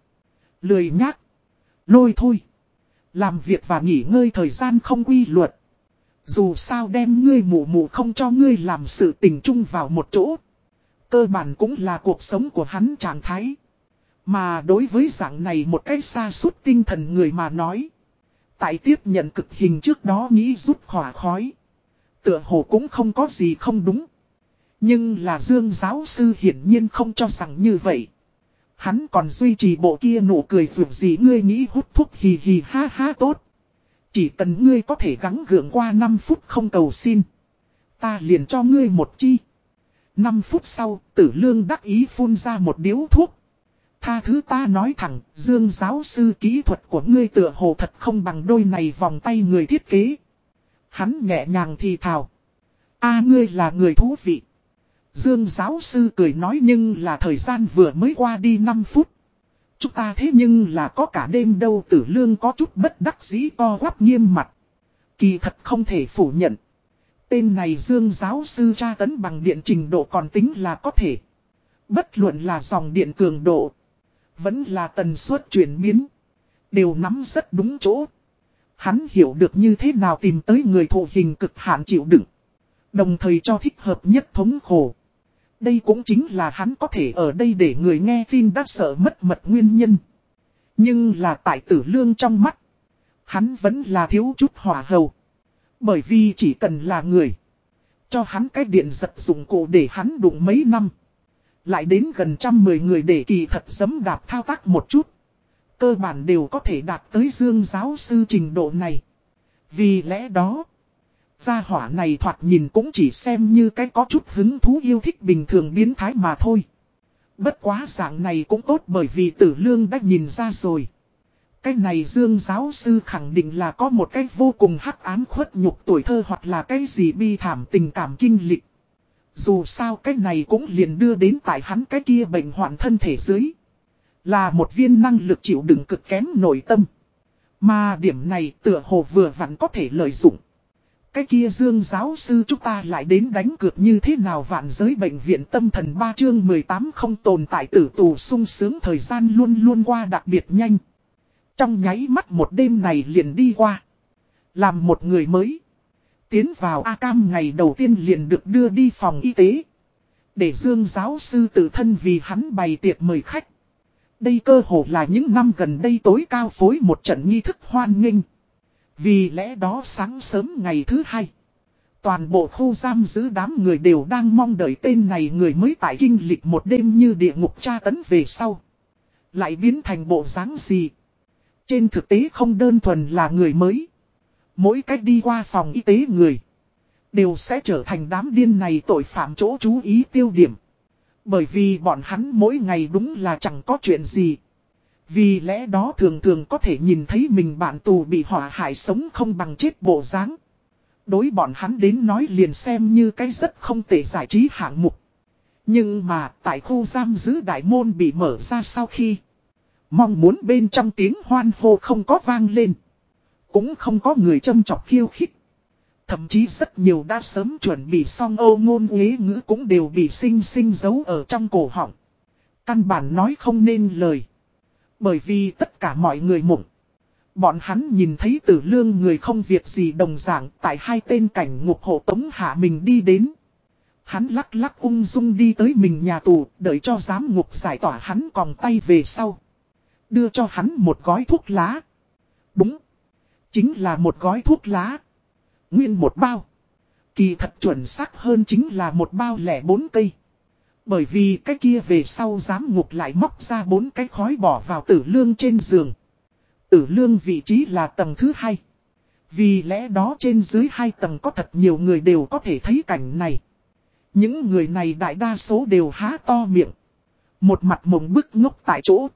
Lười nhác. Lôi thôi. Làm việc và nghỉ ngơi thời gian không quy luật. Dù sao đem ngươi mù mù không cho ngươi làm sự tình chung vào một chỗ. Cơ bản cũng là cuộc sống của hắn trạng thái. Mà đối với dạng này một cách xa suốt tinh thần người mà nói. Tại tiếp nhận cực hình trước đó nghĩ rút khỏa khói. Tựa hồ cũng không có gì không đúng. Nhưng là Dương giáo sư hiển nhiên không cho rằng như vậy. Hắn còn duy trì bộ kia nụ cười vượt gì ngươi nghĩ hút thuốc hì hì ha ha tốt. Chỉ cần ngươi có thể gắng gượng qua 5 phút không cầu xin. Ta liền cho ngươi một chi. 5 phút sau, tử lương đắc ý phun ra một điếu thuốc. Tha thứ ta nói thẳng, dương giáo sư kỹ thuật của ngươi tựa hồ thật không bằng đôi này vòng tay người thiết kế. Hắn nhẹ nhàng thì thào. a ngươi là người thú vị. Dương giáo sư cười nói nhưng là thời gian vừa mới qua đi 5 phút. Chúng ta thế nhưng là có cả đêm đâu, tử lương có chút bất đắc dĩ co quắp nghiêm mặt. Kỳ thật không thể phủ nhận. Tên này dương giáo sư tra tấn bằng điện trình độ còn tính là có thể. Bất luận là dòng điện cường độ. Vẫn là tần suất chuyển biến. Đều nắm rất đúng chỗ. Hắn hiểu được như thế nào tìm tới người thụ hình cực hạn chịu đựng. Đồng thời cho thích hợp nhất thống khổ. Đây cũng chính là hắn có thể ở đây để người nghe tin đã sợ mất mật nguyên nhân. Nhưng là tại tử lương trong mắt. Hắn vẫn là thiếu chút hỏa hầu. Bởi vì chỉ cần là người. Cho hắn cái điện giật dụng cụ để hắn đụng mấy năm. Lại đến gần trăm mười người để kỳ thật dấm đạp thao tác một chút. Cơ bản đều có thể đạt tới dương giáo sư trình độ này. Vì lẽ đó. Gia hỏa này thoạt nhìn cũng chỉ xem như cái có chút hứng thú yêu thích bình thường biến thái mà thôi. Bất quá dạng này cũng tốt bởi vì tử lương đã nhìn ra rồi. Cái này dương giáo sư khẳng định là có một cái vô cùng hắc ám khuất nhục tuổi thơ hoặc là cái gì bi thảm tình cảm kinh lịch. Dù sao cái này cũng liền đưa đến tại hắn cái kia bệnh hoạn thân thể dưới. Là một viên năng lực chịu đựng cực kém nội tâm. Mà điểm này tựa hồ vừa vặn có thể lợi dụng. Cái kia dương giáo sư chúng ta lại đến đánh cược như thế nào vạn giới bệnh viện tâm thần 3 chương 18 không tồn tại tử tù sung sướng thời gian luôn luôn qua đặc biệt nhanh. Trong nháy mắt một đêm này liền đi qua. Làm một người mới. Tiến vào A Cam ngày đầu tiên liền được đưa đi phòng y tế. Để Dương giáo sư tự thân vì hắn bày tiệc mời khách. Đây cơ hồ là những năm gần đây tối cao phối một trận nghi thức hoan nghênh. Vì lẽ đó sáng sớm ngày thứ hai. Toàn bộ khu giam giữ đám người đều đang mong đợi tên này người mới tại kinh lịch một đêm như địa ngục tra tấn về sau. Lại biến thành bộ dáng gì? Trên thực tế không đơn thuần là người mới. Mỗi cách đi qua phòng y tế người. Đều sẽ trở thành đám điên này tội phạm chỗ chú ý tiêu điểm. Bởi vì bọn hắn mỗi ngày đúng là chẳng có chuyện gì. Vì lẽ đó thường thường có thể nhìn thấy mình bạn tù bị hỏa hại sống không bằng chết bộ dáng. Đối bọn hắn đến nói liền xem như cái rất không tệ giải trí hạng mục. Nhưng mà tại khu giam giữ đại môn bị mở ra sau khi, Mong muốn bên trong tiếng hoan hô không có vang lên. Cũng không có người châm chọc khiêu khích. Thậm chí rất nhiều đã sớm chuẩn bị xong âu ngôn uế ngữ cũng đều bị sinh sinh giấu ở trong cổ họng. Căn bản nói không nên lời. Bởi vì tất cả mọi người mộng. Bọn hắn nhìn thấy tử lương người không việc gì đồng dạng tại hai tên cảnh ngục hộ tống hạ mình đi đến. Hắn lắc lắc ung dung đi tới mình nhà tù, đợi cho giám ngục giải tỏa hắn còn tay về sau. Đưa cho hắn một gói thuốc lá. Đúng. Chính là một gói thuốc lá. Nguyên một bao. Kỳ thật chuẩn xác hơn chính là một bao lẻ bốn cây. Bởi vì cái kia về sau dám ngục lại móc ra bốn cái khói bỏ vào tử lương trên giường. Tử lương vị trí là tầng thứ hai. Vì lẽ đó trên dưới hai tầng có thật nhiều người đều có thể thấy cảnh này. Những người này đại đa số đều há to miệng. Một mặt mộng bức ngốc tại chỗ.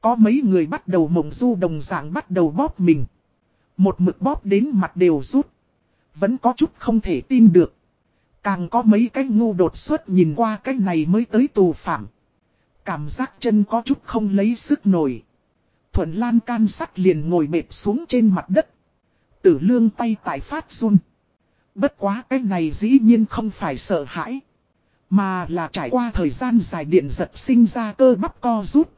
Có mấy người bắt đầu mộng du đồng dạng bắt đầu bóp mình. Một mực bóp đến mặt đều rút. Vẫn có chút không thể tin được. Càng có mấy cái ngu đột xuất nhìn qua cái này mới tới tù phạm. Cảm giác chân có chút không lấy sức nổi. Thuận lan can sắt liền ngồi mệt xuống trên mặt đất. Tử lương tay tại phát run. Bất quá cái này dĩ nhiên không phải sợ hãi. Mà là trải qua thời gian dài điện giật sinh ra cơ bắp co rút.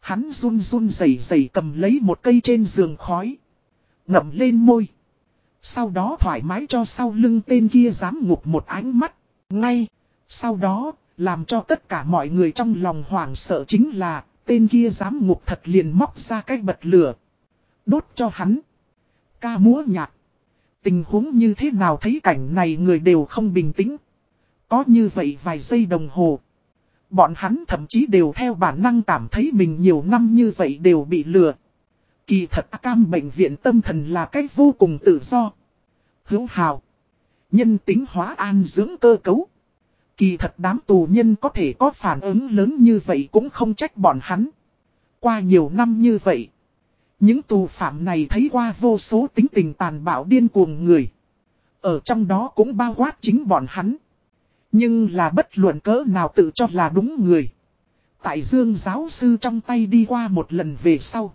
Hắn run run dày dày cầm lấy một cây trên giường khói. Ngậm lên môi. Sau đó thoải mái cho sau lưng tên kia dám ngục một ánh mắt. Ngay. Sau đó, làm cho tất cả mọi người trong lòng hoảng sợ chính là, tên kia dám ngục thật liền móc ra cái bật lửa. Đốt cho hắn. Ca múa nhạc. Tình huống như thế nào thấy cảnh này người đều không bình tĩnh. Có như vậy vài giây đồng hồ. Bọn hắn thậm chí đều theo bản năng cảm thấy mình nhiều năm như vậy đều bị lừa. Kỳ thật cam bệnh viện tâm thần là cách vô cùng tự do. Hữu hào. Nhân tính hóa an dưỡng cơ cấu. Kỳ thật đám tù nhân có thể có phản ứng lớn như vậy cũng không trách bọn hắn. Qua nhiều năm như vậy. Những tù phạm này thấy qua vô số tính tình tàn bạo điên cuồng người. Ở trong đó cũng bao quát chính bọn hắn. Nhưng là bất luận cỡ nào tự cho là đúng người. Tại dương giáo sư trong tay đi qua một lần về sau.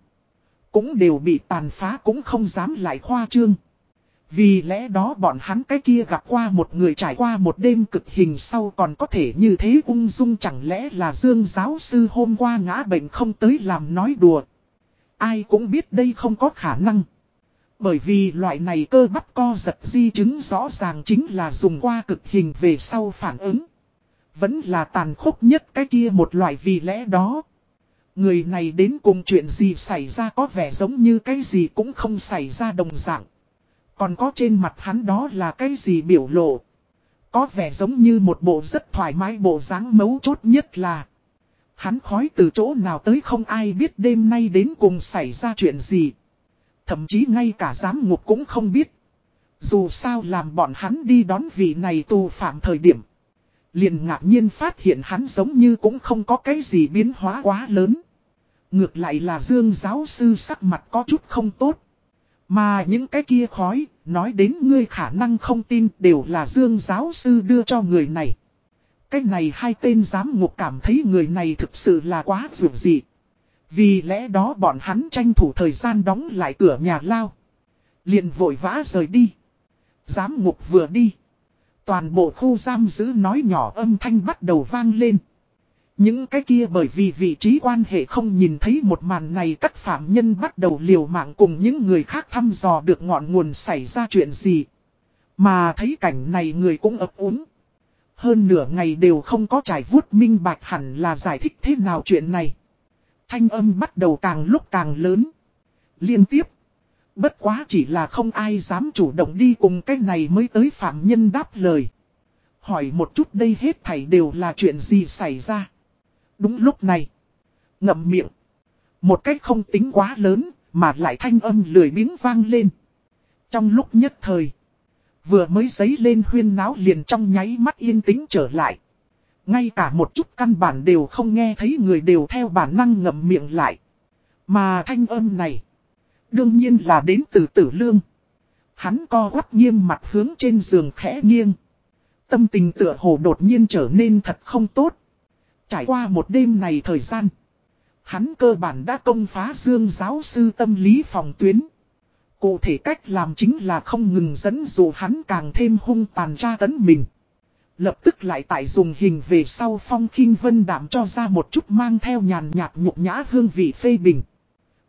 Cũng đều bị tàn phá cũng không dám lại khoa trương. Vì lẽ đó bọn hắn cái kia gặp qua một người trải qua một đêm cực hình sau còn có thể như thế ung dung chẳng lẽ là dương giáo sư hôm qua ngã bệnh không tới làm nói đùa. Ai cũng biết đây không có khả năng. Bởi vì loại này cơ bắp co giật di chứng rõ ràng chính là dùng qua cực hình về sau phản ứng. Vẫn là tàn khốc nhất cái kia một loại vì lẽ đó. Người này đến cùng chuyện gì xảy ra có vẻ giống như cái gì cũng không xảy ra đồng dạng. Còn có trên mặt hắn đó là cái gì biểu lộ. Có vẻ giống như một bộ rất thoải mái bộ dáng mấu chốt nhất là. Hắn khói từ chỗ nào tới không ai biết đêm nay đến cùng xảy ra chuyện gì. Thậm chí ngay cả giám ngục cũng không biết. Dù sao làm bọn hắn đi đón vị này tù phạm thời điểm. Liền ngạc nhiên phát hiện hắn giống như cũng không có cái gì biến hóa quá lớn. Ngược lại là dương giáo sư sắc mặt có chút không tốt. Mà những cái kia khói, nói đến ngươi khả năng không tin đều là dương giáo sư đưa cho người này. Cái này hai tên giám ngục cảm thấy người này thực sự là quá dù gì. Vì lẽ đó bọn hắn tranh thủ thời gian đóng lại cửa nhà lao. liền vội vã rời đi. Giám ngục vừa đi. Toàn bộ khu giam giữ nói nhỏ âm thanh bắt đầu vang lên. Những cái kia bởi vì vị trí quan hệ không nhìn thấy một màn này các phạm nhân bắt đầu liều mạng cùng những người khác thăm dò được ngọn nguồn xảy ra chuyện gì. Mà thấy cảnh này người cũng ấp úng. Hơn nửa ngày đều không có trải vuốt minh bạch hẳn là giải thích thế nào chuyện này. Thanh âm bắt đầu càng lúc càng lớn. Liên tiếp. Bất quá chỉ là không ai dám chủ động đi cùng cái này mới tới phạm nhân đáp lời. Hỏi một chút đây hết thảy đều là chuyện gì xảy ra. Đúng lúc này. Ngậm miệng. Một cách không tính quá lớn, mà lại thanh âm lười biếng vang lên. Trong lúc nhất thời. Vừa mới giấy lên huyên náo liền trong nháy mắt yên tĩnh trở lại. Ngay cả một chút căn bản đều không nghe thấy người đều theo bản năng ngậm miệng lại. Mà thanh âm này. Đương nhiên là đến từ tử lương. Hắn co quắp nghiêm mặt hướng trên giường khẽ nghiêng. Tâm tình tựa hồ đột nhiên trở nên thật không tốt. Trải qua một đêm này thời gian. Hắn cơ bản đã công phá dương giáo sư tâm lý phòng tuyến. Cụ thể cách làm chính là không ngừng dẫn dụ hắn càng thêm hung tàn tra tấn mình. Lập tức lại tại dùng hình về sau phong khinh vân đảm cho ra một chút mang theo nhàn nhạt nhục nhã hương vị phê bình.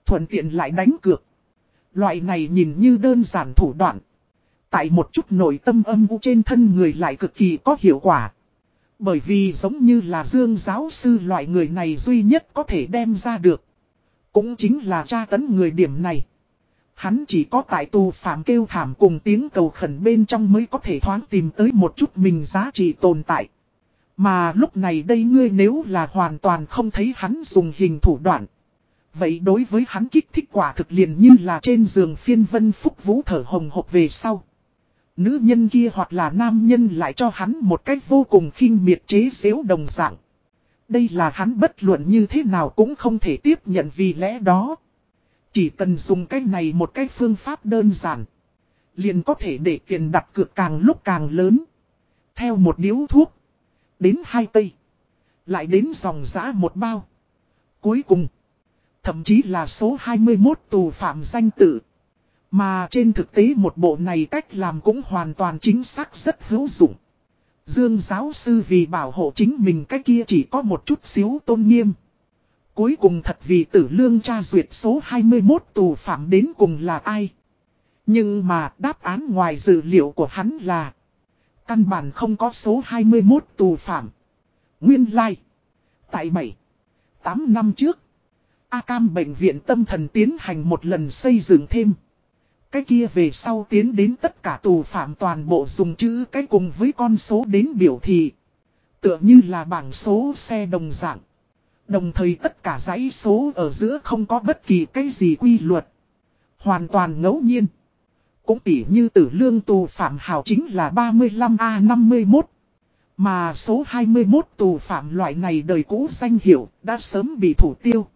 Thuận tiện lại đánh cược. Loại này nhìn như đơn giản thủ đoạn. Tại một chút nội tâm âm u trên thân người lại cực kỳ có hiệu quả. Bởi vì giống như là dương giáo sư loại người này duy nhất có thể đem ra được. Cũng chính là tra tấn người điểm này. Hắn chỉ có tại tù phạm kêu thảm cùng tiếng cầu khẩn bên trong mới có thể thoáng tìm tới một chút mình giá trị tồn tại. Mà lúc này đây ngươi nếu là hoàn toàn không thấy hắn dùng hình thủ đoạn. Vậy đối với hắn kích thích quả thực liền như là trên giường phiên vân phúc vũ thở hồng hộp về sau. Nữ nhân kia hoặc là nam nhân lại cho hắn một cách vô cùng khinh miệt chế xếu đồng dạng. Đây là hắn bất luận như thế nào cũng không thể tiếp nhận vì lẽ đó. Chỉ cần dùng cái này một cái phương pháp đơn giản. Liền có thể để tiền đặt cược càng lúc càng lớn. Theo một điếu thuốc. Đến hai tây. Lại đến dòng giã một bao. Cuối cùng. Thậm chí là số 21 tù phạm danh tự. Mà trên thực tế một bộ này cách làm cũng hoàn toàn chính xác rất hữu dụng. Dương giáo sư vì bảo hộ chính mình cái kia chỉ có một chút xíu tôn nghiêm. Cuối cùng thật vì tử lương tra duyệt số 21 tù phạm đến cùng là ai. Nhưng mà đáp án ngoài dữ liệu của hắn là, Căn bản không có số 21 tù phạm. Nguyên lai. Like. Tại 7. 8 năm trước. A Cam bệnh viện tâm thần tiến hành một lần xây dựng thêm. Cái kia về sau tiến đến tất cả tù phạm toàn bộ dùng chữ cái cùng với con số đến biểu thị. Tựa như là bảng số xe đồng dạng. Đồng thời tất cả dãy số ở giữa không có bất kỳ cái gì quy luật. Hoàn toàn ngẫu nhiên. Cũng tỉ như tử lương tù phạm hào chính là 35A51. Mà số 21 tù phạm loại này đời cũ danh hiệu đã sớm bị thủ tiêu.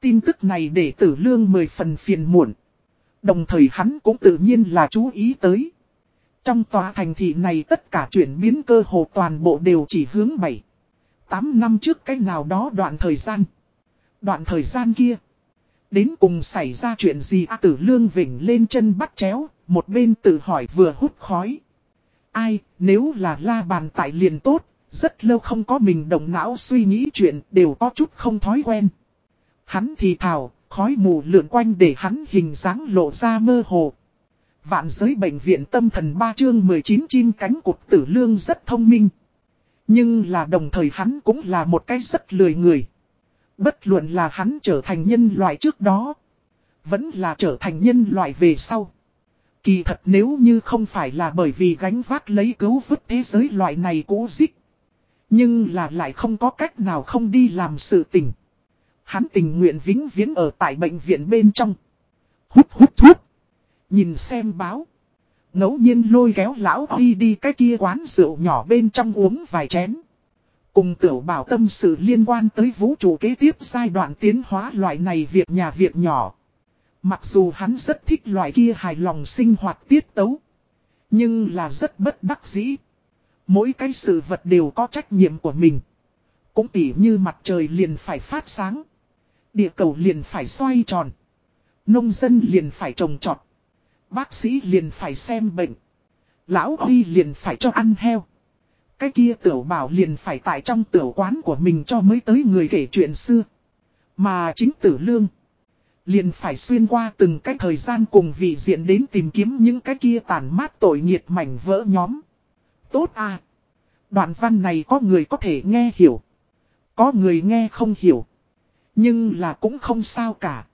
Tin tức này để tử lương 10 phần phiền muộn. Đồng thời hắn cũng tự nhiên là chú ý tới. Trong tòa thành thị này tất cả chuyển biến cơ hồ toàn bộ đều chỉ hướng 7. 8 năm trước cách nào đó đoạn thời gian. Đoạn thời gian kia. Đến cùng xảy ra chuyện gì A tử lương vỉnh lên chân bắt chéo, một bên tự hỏi vừa hút khói. Ai, nếu là la bàn tại liền tốt, rất lâu không có mình động não suy nghĩ chuyện đều có chút không thói quen. Hắn thì thào, khói mù lượn quanh để hắn hình dáng lộ ra mơ hồ. Vạn giới bệnh viện tâm thần ba chương 19 chim cánh cụt tử lương rất thông minh. Nhưng là đồng thời hắn cũng là một cái rất lười người. Bất luận là hắn trở thành nhân loại trước đó. Vẫn là trở thành nhân loại về sau. Kỳ thật nếu như không phải là bởi vì gánh vác lấy cứu vứt thế giới loại này cố dích. Nhưng là lại không có cách nào không đi làm sự tình. Hắn tình nguyện vĩnh viễn ở tại bệnh viện bên trong. Hút hút hút. Nhìn xem báo. ngẫu nhiên lôi kéo lão đi đi cái kia quán rượu nhỏ bên trong uống vài chén. Cùng tiểu bảo tâm sự liên quan tới vũ trụ kế tiếp giai đoạn tiến hóa loại này việc nhà việc nhỏ. Mặc dù hắn rất thích loại kia hài lòng sinh hoạt tiết tấu. Nhưng là rất bất đắc dĩ. Mỗi cái sự vật đều có trách nhiệm của mình. Cũng tỉ như mặt trời liền phải phát sáng. Địa cầu liền phải xoay tròn. Nông dân liền phải trồng trọt. Bác sĩ liền phải xem bệnh. Lão Huy liền phải cho ăn heo. Cái kia tiểu bảo liền phải tại trong tiểu quán của mình cho mới tới người kể chuyện xưa. Mà chính tử lương. Liền phải xuyên qua từng cái thời gian cùng vị diện đến tìm kiếm những cái kia tàn mát tội nghiệt mảnh vỡ nhóm. Tốt à. Đoạn văn này có người có thể nghe hiểu. Có người nghe không hiểu. Nhưng là cũng không sao cả.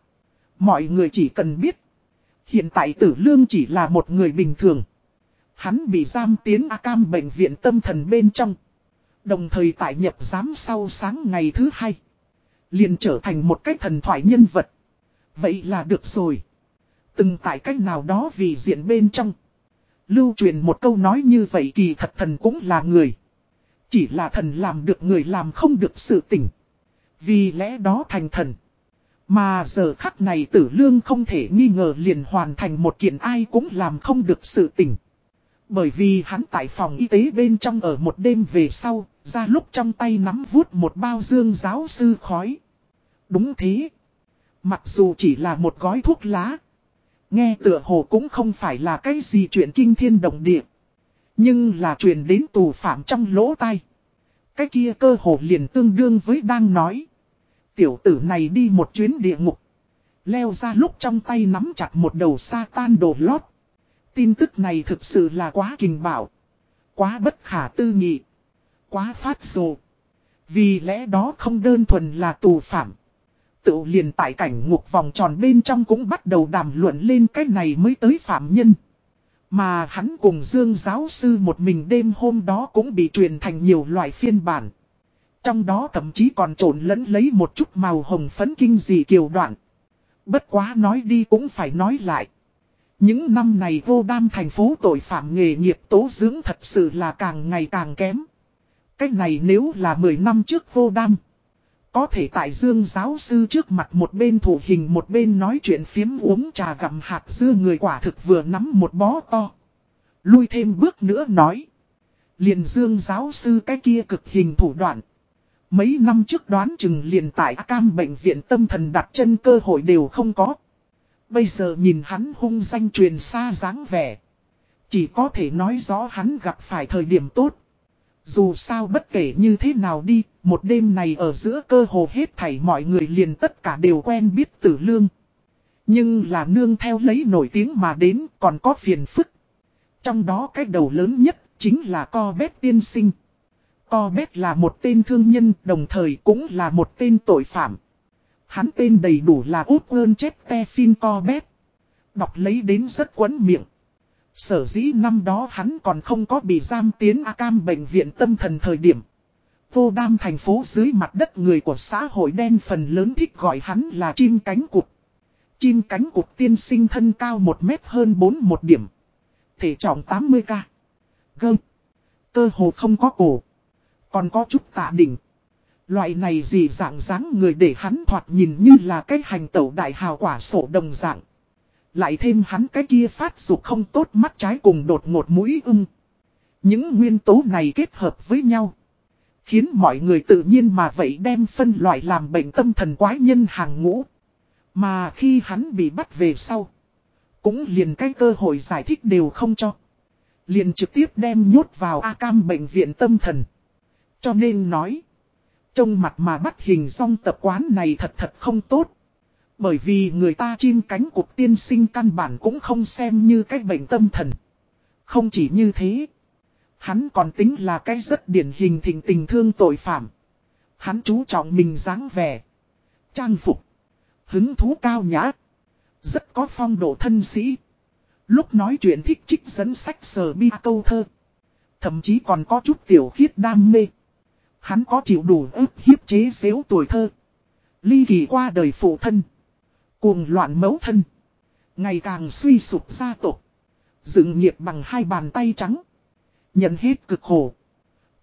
Mọi người chỉ cần biết. Hiện tại tử lương chỉ là một người bình thường. Hắn bị giam tiến A Cam bệnh viện tâm thần bên trong. Đồng thời tại nhập giám sau sáng ngày thứ hai. Liền trở thành một cái thần thoại nhân vật. Vậy là được rồi. Từng tại cách nào đó vì diện bên trong. Lưu truyền một câu nói như vậy kỳ thật thần cũng là người. Chỉ là thần làm được người làm không được sự tỉnh. Vì lẽ đó thành thần. Mà giờ khắc này tử lương không thể nghi ngờ liền hoàn thành một kiện ai cũng làm không được sự tình Bởi vì hắn tại phòng y tế bên trong ở một đêm về sau, ra lúc trong tay nắm vuốt một bao dương giáo sư khói. Đúng thế. Mặc dù chỉ là một gói thuốc lá. Nghe tựa hồ cũng không phải là cái gì chuyện kinh thiên động địa. Nhưng là chuyện đến tù phạm trong lỗ tai. Cái kia cơ hồ liền tương đương với đang nói. Tiểu tử này đi một chuyến địa ngục. Leo ra lúc trong tay nắm chặt một đầu sa tan đồ lót. Tin tức này thực sự là quá kinh bảo. Quá bất khả tư nghị. Quá phát rồ. Vì lẽ đó không đơn thuần là tù phạm. Tự liền tại cảnh ngục vòng tròn bên trong cũng bắt đầu đàm luận lên cái này mới tới phạm nhân. Mà hắn cùng Dương giáo sư một mình đêm hôm đó cũng bị truyền thành nhiều loại phiên bản. Trong đó thậm chí còn trộn lẫn lấy một chút màu hồng phấn kinh dị kiều đoạn. Bất quá nói đi cũng phải nói lại. Những năm này vô đam thành phố tội phạm nghề nghiệp tố dưỡng thật sự là càng ngày càng kém. Cách này nếu là 10 năm trước vô đam. Có thể tại dương giáo sư trước mặt một bên thủ hình một bên nói chuyện phiếm uống trà gặm hạt dưa người quả thực vừa nắm một bó to. Lui thêm bước nữa nói. Liền dương giáo sư cái kia cực hình thủ đoạn. Mấy năm trước đoán chừng liền tại cam bệnh viện tâm thần đặt chân cơ hội đều không có. Bây giờ nhìn hắn hung danh truyền xa dáng vẻ. Chỉ có thể nói rõ hắn gặp phải thời điểm tốt. Dù sao bất kể như thế nào đi, một đêm này ở giữa cơ hồ hết thảy mọi người liền tất cả đều quen biết tử lương. Nhưng là nương theo lấy nổi tiếng mà đến còn có phiền phức. Trong đó cái đầu lớn nhất chính là co bét tiên sinh. Co bét là một tên thương nhân, đồng thời cũng là một tên tội phạm. Hắn tên đầy đủ là Út ơn Chép te phin co bét. Đọc lấy đến rất quấn miệng. Sở dĩ năm đó hắn còn không có bị giam tiến A Cam bệnh viện tâm thần thời điểm. Vô Đam thành phố dưới mặt đất người của xã hội đen phần lớn thích gọi hắn là chim cánh cụt. Chim cánh cụt tiên sinh thân cao 1 mét hơn 4 một điểm. Thể trọng 80k. Gơm. Cơ hồ không có cổ. Còn có chút tạ đỉnh. Loại này gì dạng dáng người để hắn thoạt nhìn như là cái hành tẩu đại hào quả sổ đồng dạng. Lại thêm hắn cái kia phát dục không tốt mắt trái cùng đột ngột mũi ưng. Những nguyên tố này kết hợp với nhau. Khiến mọi người tự nhiên mà vậy đem phân loại làm bệnh tâm thần quái nhân hàng ngũ. Mà khi hắn bị bắt về sau. Cũng liền cái cơ hội giải thích đều không cho. Liền trực tiếp đem nhốt vào A Cam bệnh viện tâm thần. Cho nên nói. Trông mặt mà bắt hình song tập quán này thật thật không tốt. Bởi vì người ta chim cánh cục tiên sinh căn bản cũng không xem như cái bệnh tâm thần. Không chỉ như thế. Hắn còn tính là cái rất điển hình thình tình thương tội phạm. Hắn chú trọng mình dáng vẻ. Trang phục. Hứng thú cao nhã. Rất có phong độ thân sĩ. Lúc nói chuyện thích trích dẫn sách sờ bi câu thơ. Thậm chí còn có chút tiểu khiết đam mê. Hắn có chịu đủ ức hiếp chế xếu tuổi thơ. Ly kỳ qua đời phụ thân. Cuồng loạn mấu thân. Ngày càng suy sụp gia tộc. Dựng nghiệp bằng hai bàn tay trắng. Nhận hết cực khổ.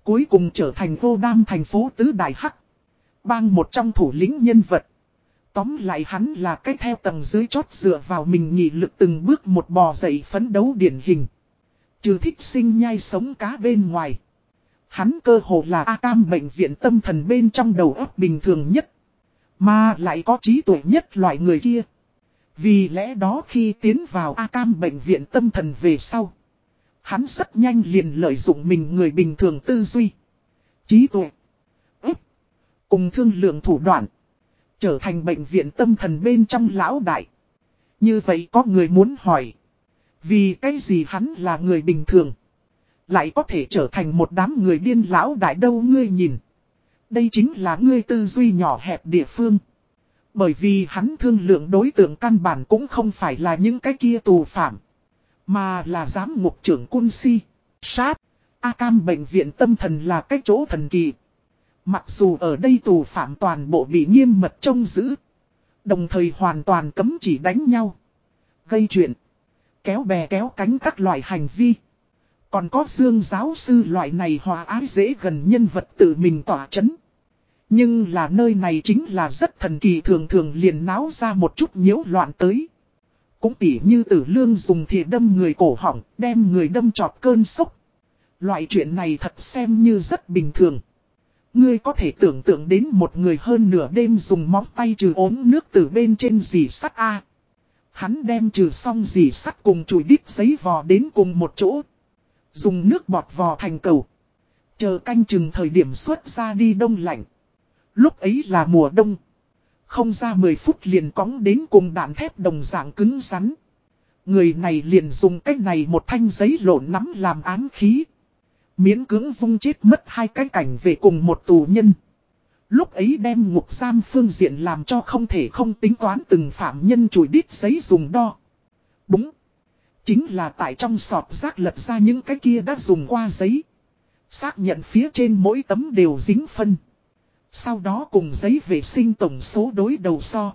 Cuối cùng trở thành vô đam thành phố tứ đại hắc. Bang một trong thủ lĩnh nhân vật. Tóm lại hắn là cái theo tầng dưới chót dựa vào mình nghị lực từng bước một bò dậy phấn đấu điển hình. Trừ thích sinh nhai sống cá bên ngoài. Hắn cơ hồ là A cam bệnh viện tâm thần bên trong đầu óc bình thường nhất. Mà lại có trí tuệ nhất loại người kia. Vì lẽ đó khi tiến vào A cam bệnh viện tâm thần về sau. Hắn rất nhanh liền lợi dụng mình người bình thường tư duy. Trí tuệ. ức, Cùng thương lượng thủ đoạn. Trở thành bệnh viện tâm thần bên trong lão đại. Như vậy có người muốn hỏi. Vì cái gì hắn là người bình thường. Lại có thể trở thành một đám người điên lão đại đâu ngươi nhìn. Đây chính là ngươi tư duy nhỏ hẹp địa phương. Bởi vì hắn thương lượng đối tượng căn bản cũng không phải là những cái kia tù phạm. Mà là giám ngục trưởng quân si, sát. A Cam bệnh viện tâm thần là cái chỗ thần kỳ. Mặc dù ở đây tù phạm toàn bộ bị nghiêm mật trông giữ. Đồng thời hoàn toàn cấm chỉ đánh nhau. Gây chuyện. Kéo bè kéo cánh các loại hành vi. Còn có dương giáo sư loại này hòa ái dễ gần nhân vật tự mình tỏa chấn. Nhưng là nơi này chính là rất thần kỳ thường thường liền náo ra một chút nhiễu loạn tới. Cũng tỉ như tử lương dùng thì đâm người cổ hỏng đem người đâm trọt cơn sốc. Loại chuyện này thật xem như rất bình thường. Ngươi có thể tưởng tượng đến một người hơn nửa đêm dùng móng tay trừ ốm nước từ bên trên dì sắt A. Hắn đem trừ xong dì sắt cùng chùi đít giấy vò đến cùng một chỗ. Dùng nước bọt vò thành cầu. Chờ canh chừng thời điểm xuất ra đi đông lạnh. Lúc ấy là mùa đông. Không ra 10 phút liền cóng đến cùng đạn thép đồng dạng cứng rắn. Người này liền dùng cách này một thanh giấy lộn nắm làm án khí. Miễn cưỡng vung chết mất hai cái cảnh về cùng một tù nhân. Lúc ấy đem ngục giam phương diện làm cho không thể không tính toán từng phạm nhân chùi đít giấy dùng đo. Đúng. Chính là tại trong sọt rác lật ra những cái kia đã dùng qua giấy. Xác nhận phía trên mỗi tấm đều dính phân. Sau đó cùng giấy vệ sinh tổng số đối đầu so.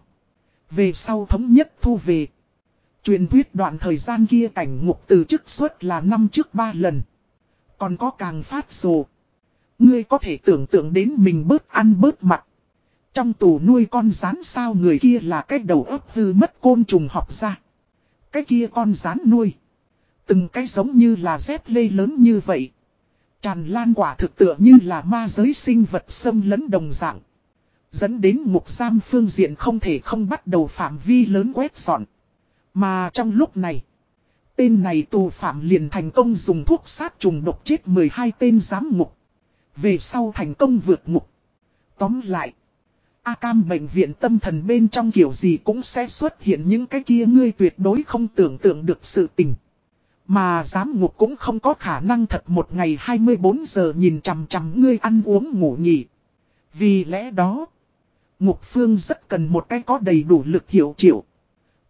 Về sau thống nhất thu về. Truyền thuyết đoạn thời gian kia cảnh ngục từ chức suất là năm trước ba lần. Còn có càng phát rồ. Ngươi có thể tưởng tượng đến mình bớt ăn bớt mặt. Trong tù nuôi con rán sao người kia là cái đầu ấp hư mất côn trùng học ra. Cái kia con rán nuôi. Từng cái giống như là dép lê lớn như vậy. Tràn lan quả thực tựa như là ma giới sinh vật xâm lấn đồng dạng. Dẫn đến mục giam phương diện không thể không bắt đầu phạm vi lớn quét dọn. Mà trong lúc này, tên này tù phạm liền thành công dùng thuốc sát trùng độc chết 12 tên giám ngục. Về sau thành công vượt ngục. Tóm lại, A Cam bệnh viện tâm thần bên trong kiểu gì cũng sẽ xuất hiện những cái kia ngươi tuyệt đối không tưởng tượng được sự tình. Mà giám ngục cũng không có khả năng thật một ngày 24 giờ nhìn chằm chằm ngươi ăn uống ngủ nghỉ. Vì lẽ đó, ngục phương rất cần một cái có đầy đủ lực hiệu triệu.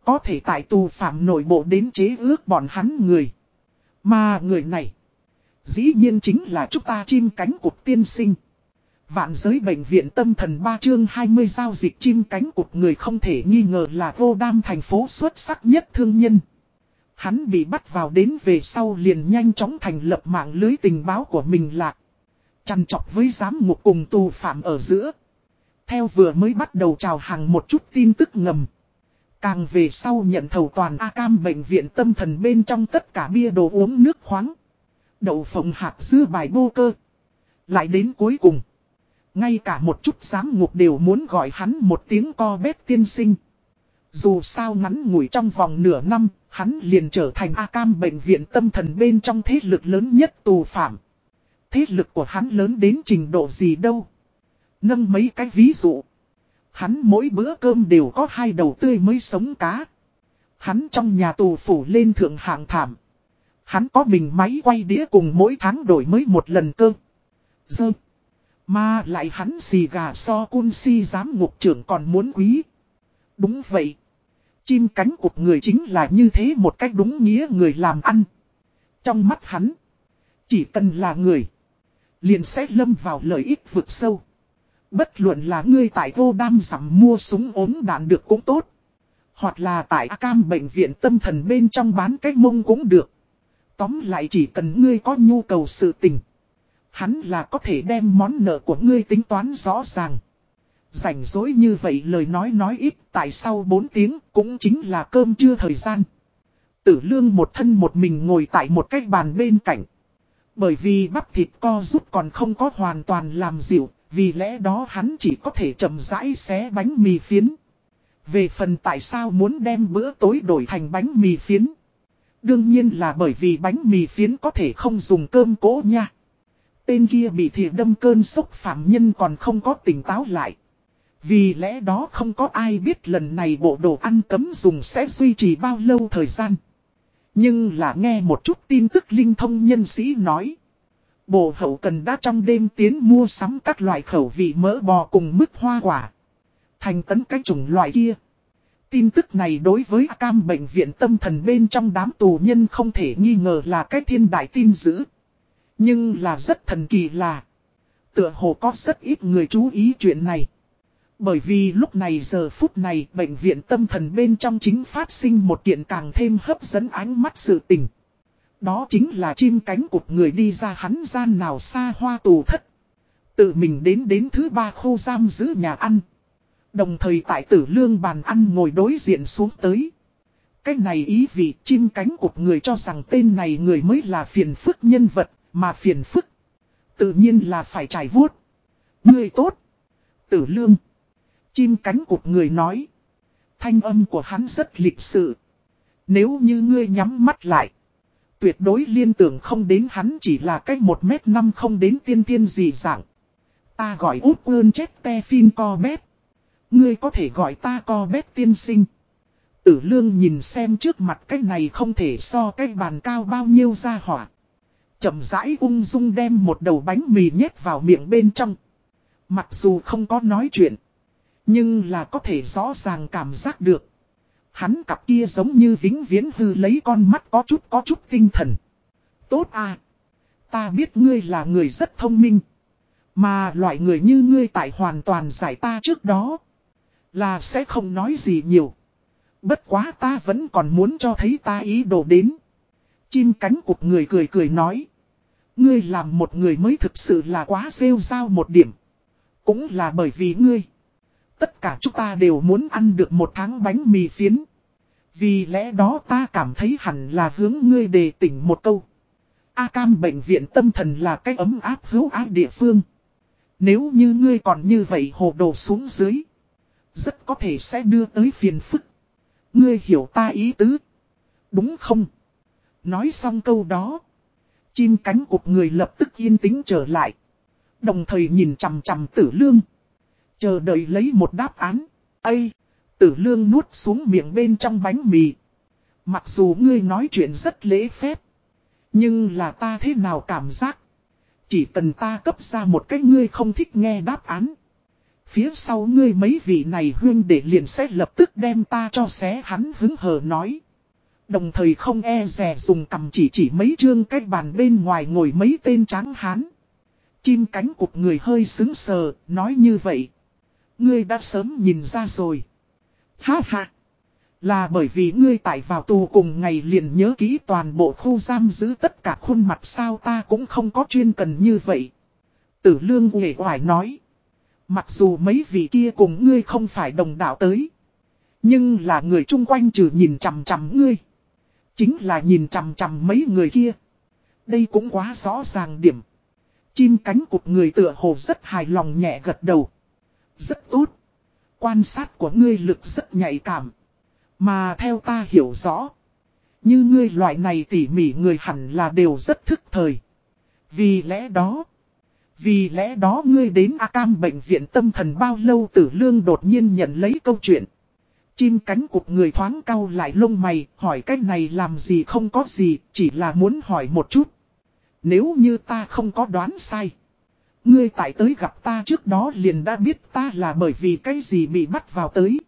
Có thể tại tù phạm nội bộ đến chế ước bọn hắn người. Mà người này, dĩ nhiên chính là chúng ta chim cánh cục tiên sinh. Vạn giới bệnh viện tâm thần 3 chương 20 giao dịch chim cánh cụt người không thể nghi ngờ là vô đam thành phố xuất sắc nhất thương nhân. Hắn bị bắt vào đến về sau liền nhanh chóng thành lập mạng lưới tình báo của mình lạc. Chăn chọc với giám ngục cùng tù phạm ở giữa. Theo vừa mới bắt đầu chào hàng một chút tin tức ngầm. Càng về sau nhận thầu toàn A Cam bệnh viện tâm thần bên trong tất cả bia đồ uống nước khoáng. Đậu phộng hạt dưa bài bô cơ. Lại đến cuối cùng. Ngay cả một chút giám ngục đều muốn gọi hắn một tiếng co bét tiên sinh. Dù sao ngắn ngủi trong vòng nửa năm, hắn liền trở thành A Cam bệnh viện tâm thần bên trong thế lực lớn nhất tù phạm. Thế lực của hắn lớn đến trình độ gì đâu. Nâng mấy cái ví dụ. Hắn mỗi bữa cơm đều có hai đầu tươi mới sống cá. Hắn trong nhà tù phủ lên thượng hạng thảm. Hắn có mình máy quay đĩa cùng mỗi tháng đổi mới một lần cơ. Dơm. Mà lại hắn xì gà so cun si giám ngục trưởng còn muốn quý. Đúng vậy. Chim cánh cụt người chính là như thế một cách đúng nghĩa người làm ăn. Trong mắt hắn. Chỉ cần là người. Liền sẽ lâm vào lợi ích vực sâu. Bất luận là ngươi tại vô đam giảm mua súng ốm đạn được cũng tốt. Hoặc là tại cam bệnh viện tâm thần bên trong bán cái mông cũng được. Tóm lại chỉ cần ngươi có nhu cầu sự tình. Hắn là có thể đem món nợ của ngươi tính toán rõ ràng. Rảnh rỗi như vậy lời nói nói ít tại sau 4 tiếng cũng chính là cơm trưa thời gian. Tử lương một thân một mình ngồi tại một cái bàn bên cạnh. Bởi vì bắp thịt co rút còn không có hoàn toàn làm dịu, vì lẽ đó hắn chỉ có thể chậm rãi xé bánh mì phiến. Về phần tại sao muốn đem bữa tối đổi thành bánh mì phiến. Đương nhiên là bởi vì bánh mì phiến có thể không dùng cơm cố nha. Tên kia bị thìa đâm cơn sốc phạm nhân còn không có tỉnh táo lại. Vì lẽ đó không có ai biết lần này bộ đồ ăn cấm dùng sẽ duy trì bao lâu thời gian. Nhưng là nghe một chút tin tức linh thông nhân sĩ nói. Bộ hậu cần đã trong đêm tiến mua sắm các loại khẩu vị mỡ bò cùng mứt hoa quả. Thành tấn cái chủng loại kia. Tin tức này đối với cam bệnh viện tâm thần bên trong đám tù nhân không thể nghi ngờ là cái thiên đại tin dữ. Nhưng là rất thần kỳ là. Tựa hồ có rất ít người chú ý chuyện này. Bởi vì lúc này giờ phút này bệnh viện tâm thần bên trong chính phát sinh một kiện càng thêm hấp dẫn ánh mắt sự tình. Đó chính là chim cánh cụt người đi ra hắn gian nào xa hoa tù thất. Tự mình đến đến thứ ba khu giam giữ nhà ăn. Đồng thời tại tử lương bàn ăn ngồi đối diện xuống tới. Cái này ý vị chim cánh cụt người cho rằng tên này người mới là phiền phức nhân vật, mà phiền phức. Tự nhiên là phải trải vuốt. Người tốt. Tử lương. Chim cánh cụt người nói. Thanh âm của hắn rất lịch sự. Nếu như ngươi nhắm mắt lại. Tuyệt đối liên tưởng không đến hắn chỉ là cách một mét năm không đến tiên tiên gì dạng. Ta gọi út ơn chết te phim co bét. Ngươi có thể gọi ta co bét tiên sinh. Tử lương nhìn xem trước mặt cái này không thể so cái bàn cao bao nhiêu ra hỏa. Chậm rãi ung dung đem một đầu bánh mì nhét vào miệng bên trong. Mặc dù không có nói chuyện. Nhưng là có thể rõ ràng cảm giác được. Hắn cặp kia giống như vĩnh viễn hư lấy con mắt có chút có chút tinh thần. Tốt à. Ta biết ngươi là người rất thông minh. Mà loại người như ngươi tại hoàn toàn giải ta trước đó. Là sẽ không nói gì nhiều. Bất quá ta vẫn còn muốn cho thấy ta ý đồ đến. Chim cánh cục người cười cười nói. Ngươi làm một người mới thực sự là quá rêu rao một điểm. Cũng là bởi vì ngươi. Tất cả chúng ta đều muốn ăn được một tháng bánh mì phiến. Vì lẽ đó ta cảm thấy hẳn là hướng ngươi đề tỉnh một câu. A Cam bệnh viện tâm thần là cái ấm áp hữu ái địa phương. Nếu như ngươi còn như vậy hồ đồ xuống dưới. Rất có thể sẽ đưa tới phiền phức. Ngươi hiểu ta ý tứ. Đúng không? Nói xong câu đó. Chim cánh cục người lập tức yên tĩnh trở lại. Đồng thời nhìn chằm chằm tử lương. Chờ đợi lấy một đáp án. Ây! Tử lương nuốt xuống miệng bên trong bánh mì. Mặc dù ngươi nói chuyện rất lễ phép. Nhưng là ta thế nào cảm giác? Chỉ cần ta cấp ra một cách ngươi không thích nghe đáp án. Phía sau ngươi mấy vị này huyên để liền sẽ lập tức đem ta cho xé hắn hứng hờ nói. Đồng thời không e rẻ dùng cầm chỉ chỉ mấy chương cách bàn bên ngoài ngồi mấy tên tráng hán. Chim cánh cụt người hơi xứng sờ, nói như vậy. Ngươi đã sớm nhìn ra rồi. Ha ha. Là bởi vì ngươi tại vào tù cùng ngày liền nhớ kỹ toàn bộ khu giam giữ tất cả khuôn mặt sao ta cũng không có chuyên cần như vậy. Tử lương uể oải nói. Mặc dù mấy vị kia cùng ngươi không phải đồng đạo tới. Nhưng là người chung quanh trừ nhìn chằm chằm ngươi. Chính là nhìn chằm chằm mấy người kia. Đây cũng quá rõ ràng điểm. Chim cánh cụt người tựa hồ rất hài lòng nhẹ gật đầu. Rất tốt. Quan sát của ngươi lực rất nhạy cảm. Mà theo ta hiểu rõ. Như ngươi loại này tỉ mỉ người hẳn là đều rất thức thời. Vì lẽ đó. Vì lẽ đó ngươi đến A Cam bệnh viện tâm thần bao lâu tử lương đột nhiên nhận lấy câu chuyện. Chim cánh cục người thoáng cau lại lông mày, hỏi cái này làm gì không có gì, chỉ là muốn hỏi một chút. Nếu như ta không có đoán sai. Ngươi tại tới gặp ta trước đó liền đã biết ta là bởi vì cái gì bị bắt vào tới.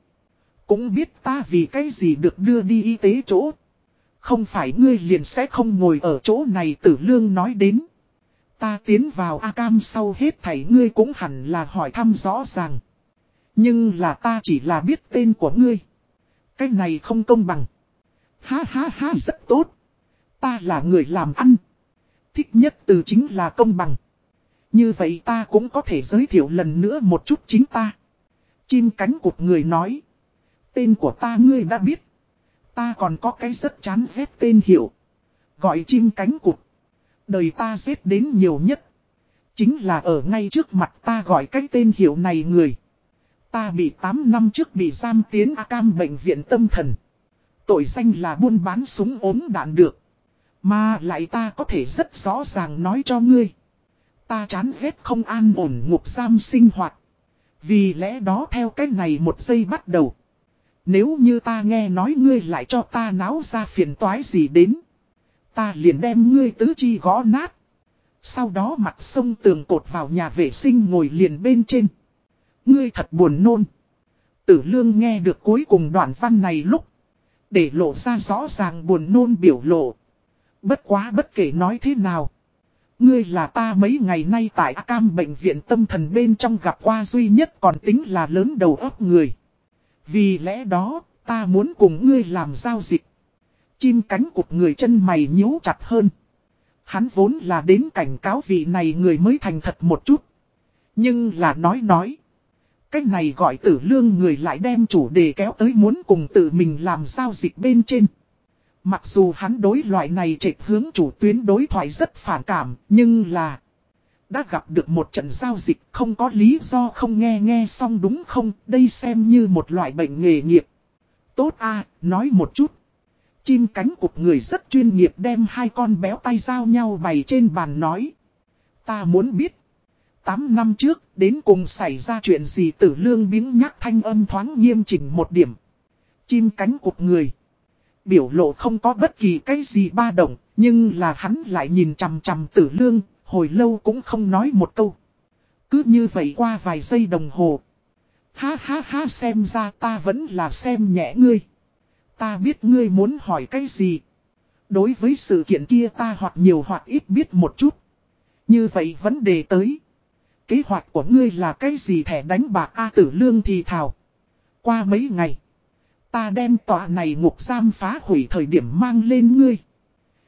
Cũng biết ta vì cái gì được đưa đi y tế chỗ. Không phải ngươi liền sẽ không ngồi ở chỗ này tử lương nói đến. Ta tiến vào A Cam sau hết thảy ngươi cũng hẳn là hỏi thăm rõ ràng. Nhưng là ta chỉ là biết tên của ngươi. Cái này không công bằng. Ha ha ha, rất tốt. Ta là người làm ăn. Thích nhất từ chính là công bằng. Như vậy ta cũng có thể giới thiệu lần nữa một chút chính ta. Chim cánh cụt người nói. Tên của ta ngươi đã biết. Ta còn có cái rất chán ghét tên hiệu. Gọi chim cánh cụt. Đời ta giết đến nhiều nhất. Chính là ở ngay trước mặt ta gọi cái tên hiệu này người. Ta bị 8 năm trước bị giam tiến A Cam bệnh viện tâm thần. Tội danh là buôn bán súng ốm đạn được. Mà lại ta có thể rất rõ ràng nói cho ngươi. Ta chán ghét không an ổn ngục giam sinh hoạt. Vì lẽ đó theo cách này một giây bắt đầu. Nếu như ta nghe nói ngươi lại cho ta náo ra phiền toái gì đến. Ta liền đem ngươi tứ chi gõ nát. Sau đó mặt sông tường cột vào nhà vệ sinh ngồi liền bên trên. Ngươi thật buồn nôn. Tử lương nghe được cuối cùng đoạn văn này lúc. Để lộ ra rõ ràng buồn nôn biểu lộ. Bất quá bất kể nói thế nào. Ngươi là ta mấy ngày nay tại A Cam bệnh viện tâm thần bên trong gặp qua duy nhất còn tính là lớn đầu óc người. Vì lẽ đó, ta muốn cùng ngươi làm giao dịch. Chim cánh cụt người chân mày nhíu chặt hơn. Hắn vốn là đến cảnh cáo vị này người mới thành thật một chút. Nhưng là nói nói. Cách này gọi tử lương người lại đem chủ đề kéo tới muốn cùng tự mình làm giao dịch bên trên. Mặc dù hắn đối loại này trệt hướng chủ tuyến đối thoại rất phản cảm, nhưng là... Đã gặp được một trận giao dịch không có lý do không nghe nghe xong đúng không, đây xem như một loại bệnh nghề nghiệp. Tốt a nói một chút. Chim cánh cụt người rất chuyên nghiệp đem hai con béo tay giao nhau bày trên bàn nói. Ta muốn biết. 8 năm trước, đến cùng xảy ra chuyện gì tử lương biếng nhắc thanh âm thoáng nghiêm chỉnh một điểm. Chim cánh cụt người. Biểu lộ không có bất kỳ cái gì ba động, nhưng là hắn lại nhìn chằm chằm tử lương, hồi lâu cũng không nói một câu. Cứ như vậy qua vài giây đồng hồ. Ha ha ha xem ra ta vẫn là xem nhẹ ngươi. Ta biết ngươi muốn hỏi cái gì. Đối với sự kiện kia ta hoặc nhiều hoặc ít biết một chút. Như vậy vấn đề tới. Kế hoạch của ngươi là cái gì thẻ đánh bạc A tử lương thì thảo. Qua mấy ngày. Ta đem tòa này ngục giam phá hủy thời điểm mang lên ngươi.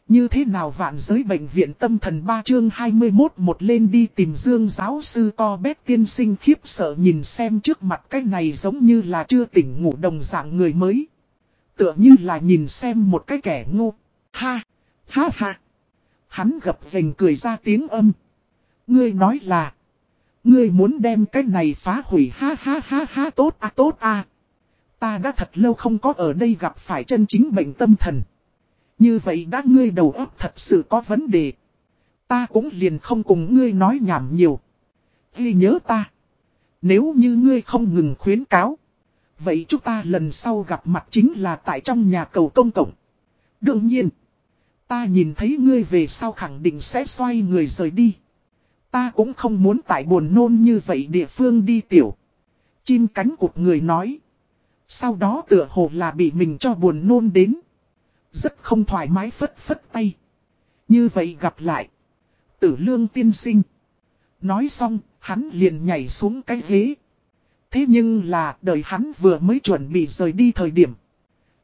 Như thế nào vạn giới bệnh viện tâm thần 3 chương 21 một lên đi tìm dương giáo sư co bét tiên sinh khiếp sợ nhìn xem trước mặt cái này giống như là chưa tỉnh ngủ đồng dạng người mới. Tựa như là nhìn xem một cái kẻ ngu. Ha! Ha ha! Hắn gập vành cười ra tiếng âm. Ngươi nói là. Ngươi muốn đem cái này phá hủy, ha ha ha ha, tốt à tốt à. Ta đã thật lâu không có ở đây gặp phải chân chính bệnh tâm thần. Như vậy đã ngươi đầu óc thật sự có vấn đề. Ta cũng liền không cùng ngươi nói nhảm nhiều. Ghi nhớ ta. Nếu như ngươi không ngừng khuyến cáo. Vậy chúng ta lần sau gặp mặt chính là tại trong nhà cầu công cộng. Đương nhiên. Ta nhìn thấy ngươi về sau khẳng định sẽ xoay người rời đi. Ta cũng không muốn tại buồn nôn như vậy địa phương đi tiểu. Chim cánh cụt người nói. Sau đó tựa hồ là bị mình cho buồn nôn đến. Rất không thoải mái phất phất tay. Như vậy gặp lại. Tử lương tiên sinh. Nói xong, hắn liền nhảy xuống cái ghế. Thế nhưng là, đời hắn vừa mới chuẩn bị rời đi thời điểm.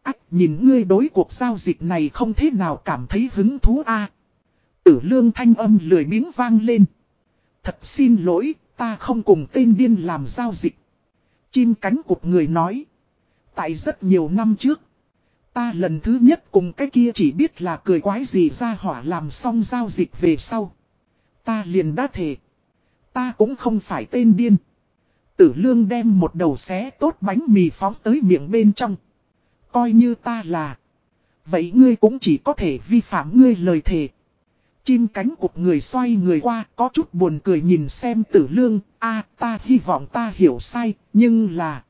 Ách, nhìn ngươi đối cuộc giao dịch này không thế nào cảm thấy hứng thú a Tử lương thanh âm lười biếng vang lên. Thật xin lỗi, ta không cùng tên điên làm giao dịch. Chim cánh cụt người nói. Tại rất nhiều năm trước. Ta lần thứ nhất cùng cái kia chỉ biết là cười quái gì ra hỏa làm xong giao dịch về sau. Ta liền đã thề, Ta cũng không phải tên điên. Tử lương đem một đầu xé tốt bánh mì phóng tới miệng bên trong. Coi như ta là. Vậy ngươi cũng chỉ có thể vi phạm ngươi lời thề. Chim cánh của người xoay người qua có chút buồn cười nhìn xem tử lương. a ta hy vọng ta hiểu sai, nhưng là...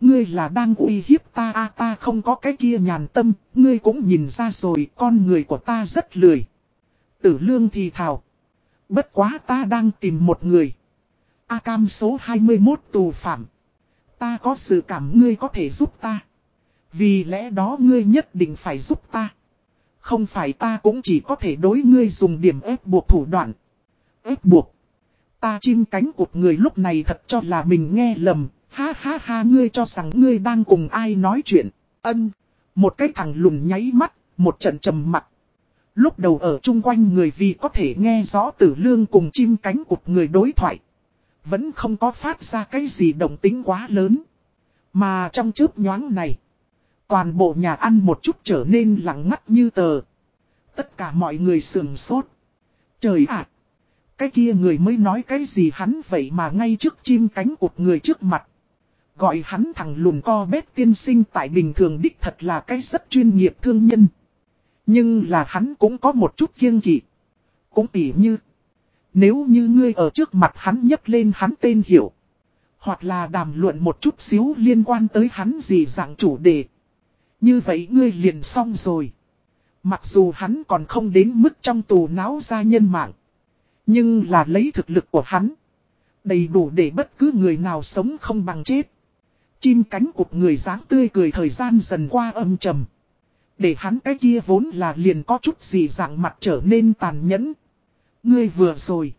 Ngươi là đang uy hiếp ta a ta không có cái kia nhàn tâm, ngươi cũng nhìn ra rồi con người của ta rất lười. Tử lương thì thào. Bất quá ta đang tìm một người. A cam số 21 tù phạm. Ta có sự cảm ngươi có thể giúp ta. Vì lẽ đó ngươi nhất định phải giúp ta. Không phải ta cũng chỉ có thể đối ngươi dùng điểm ép buộc thủ đoạn. Ép buộc. Ta chim cánh cụt người lúc này thật cho là mình nghe lầm. Ha ha ha ngươi cho rằng ngươi đang cùng ai nói chuyện. Ân. Một cái thằng lùn nháy mắt, một trận trầm mặt. Lúc đầu ở chung quanh người vì có thể nghe rõ tử lương cùng chim cánh cụt người đối thoại. Vẫn không có phát ra cái gì động tính quá lớn. Mà trong chớp nhoáng này. Toàn bộ nhà ăn một chút trở nên lặng ngắt như tờ. Tất cả mọi người sườn sốt. Trời ạ! cái kia người mới nói cái gì hắn vậy mà ngay trước chim cánh cụt người trước mặt. Gọi hắn thằng lùn co bét tiên sinh tại bình thường đích thật là cái rất chuyên nghiệp thương nhân. Nhưng là hắn cũng có một chút kiêng kỵ. Cũng tỉ như. Nếu như ngươi ở trước mặt hắn nhấc lên hắn tên hiểu. Hoặc là đàm luận một chút xíu liên quan tới hắn gì dạng chủ đề. Như vậy ngươi liền xong rồi. Mặc dù hắn còn không đến mức trong tù náo ra nhân mạng. Nhưng là lấy thực lực của hắn. Đầy đủ để bất cứ người nào sống không bằng chết. Chim cánh cụt người dáng tươi cười thời gian dần qua âm trầm. Để hắn cái kia vốn là liền có chút gì dạng mặt trở nên tàn nhẫn. Ngươi vừa rồi.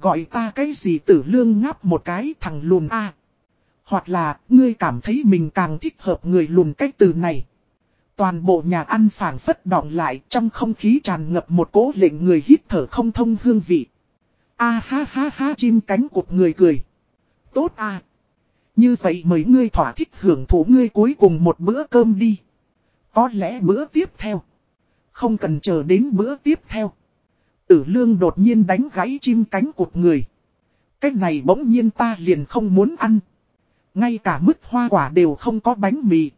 Gọi ta cái gì tử lương ngáp một cái thằng lùn A. Hoặc là, ngươi cảm thấy mình càng thích hợp người lùn cách từ này. Toàn bộ nhà ăn phảng phất đọng lại trong không khí tràn ngập một cỗ lệnh người hít thở không thông hương vị. A ha ha ha chim cánh cụt người cười. Tốt à. Như vậy mời ngươi thỏa thích hưởng thụ ngươi cuối cùng một bữa cơm đi. Có lẽ bữa tiếp theo. Không cần chờ đến bữa tiếp theo. Tử lương đột nhiên đánh gãy chim cánh cụt người. Cách này bỗng nhiên ta liền không muốn ăn. Ngay cả mứt hoa quả đều không có bánh mì.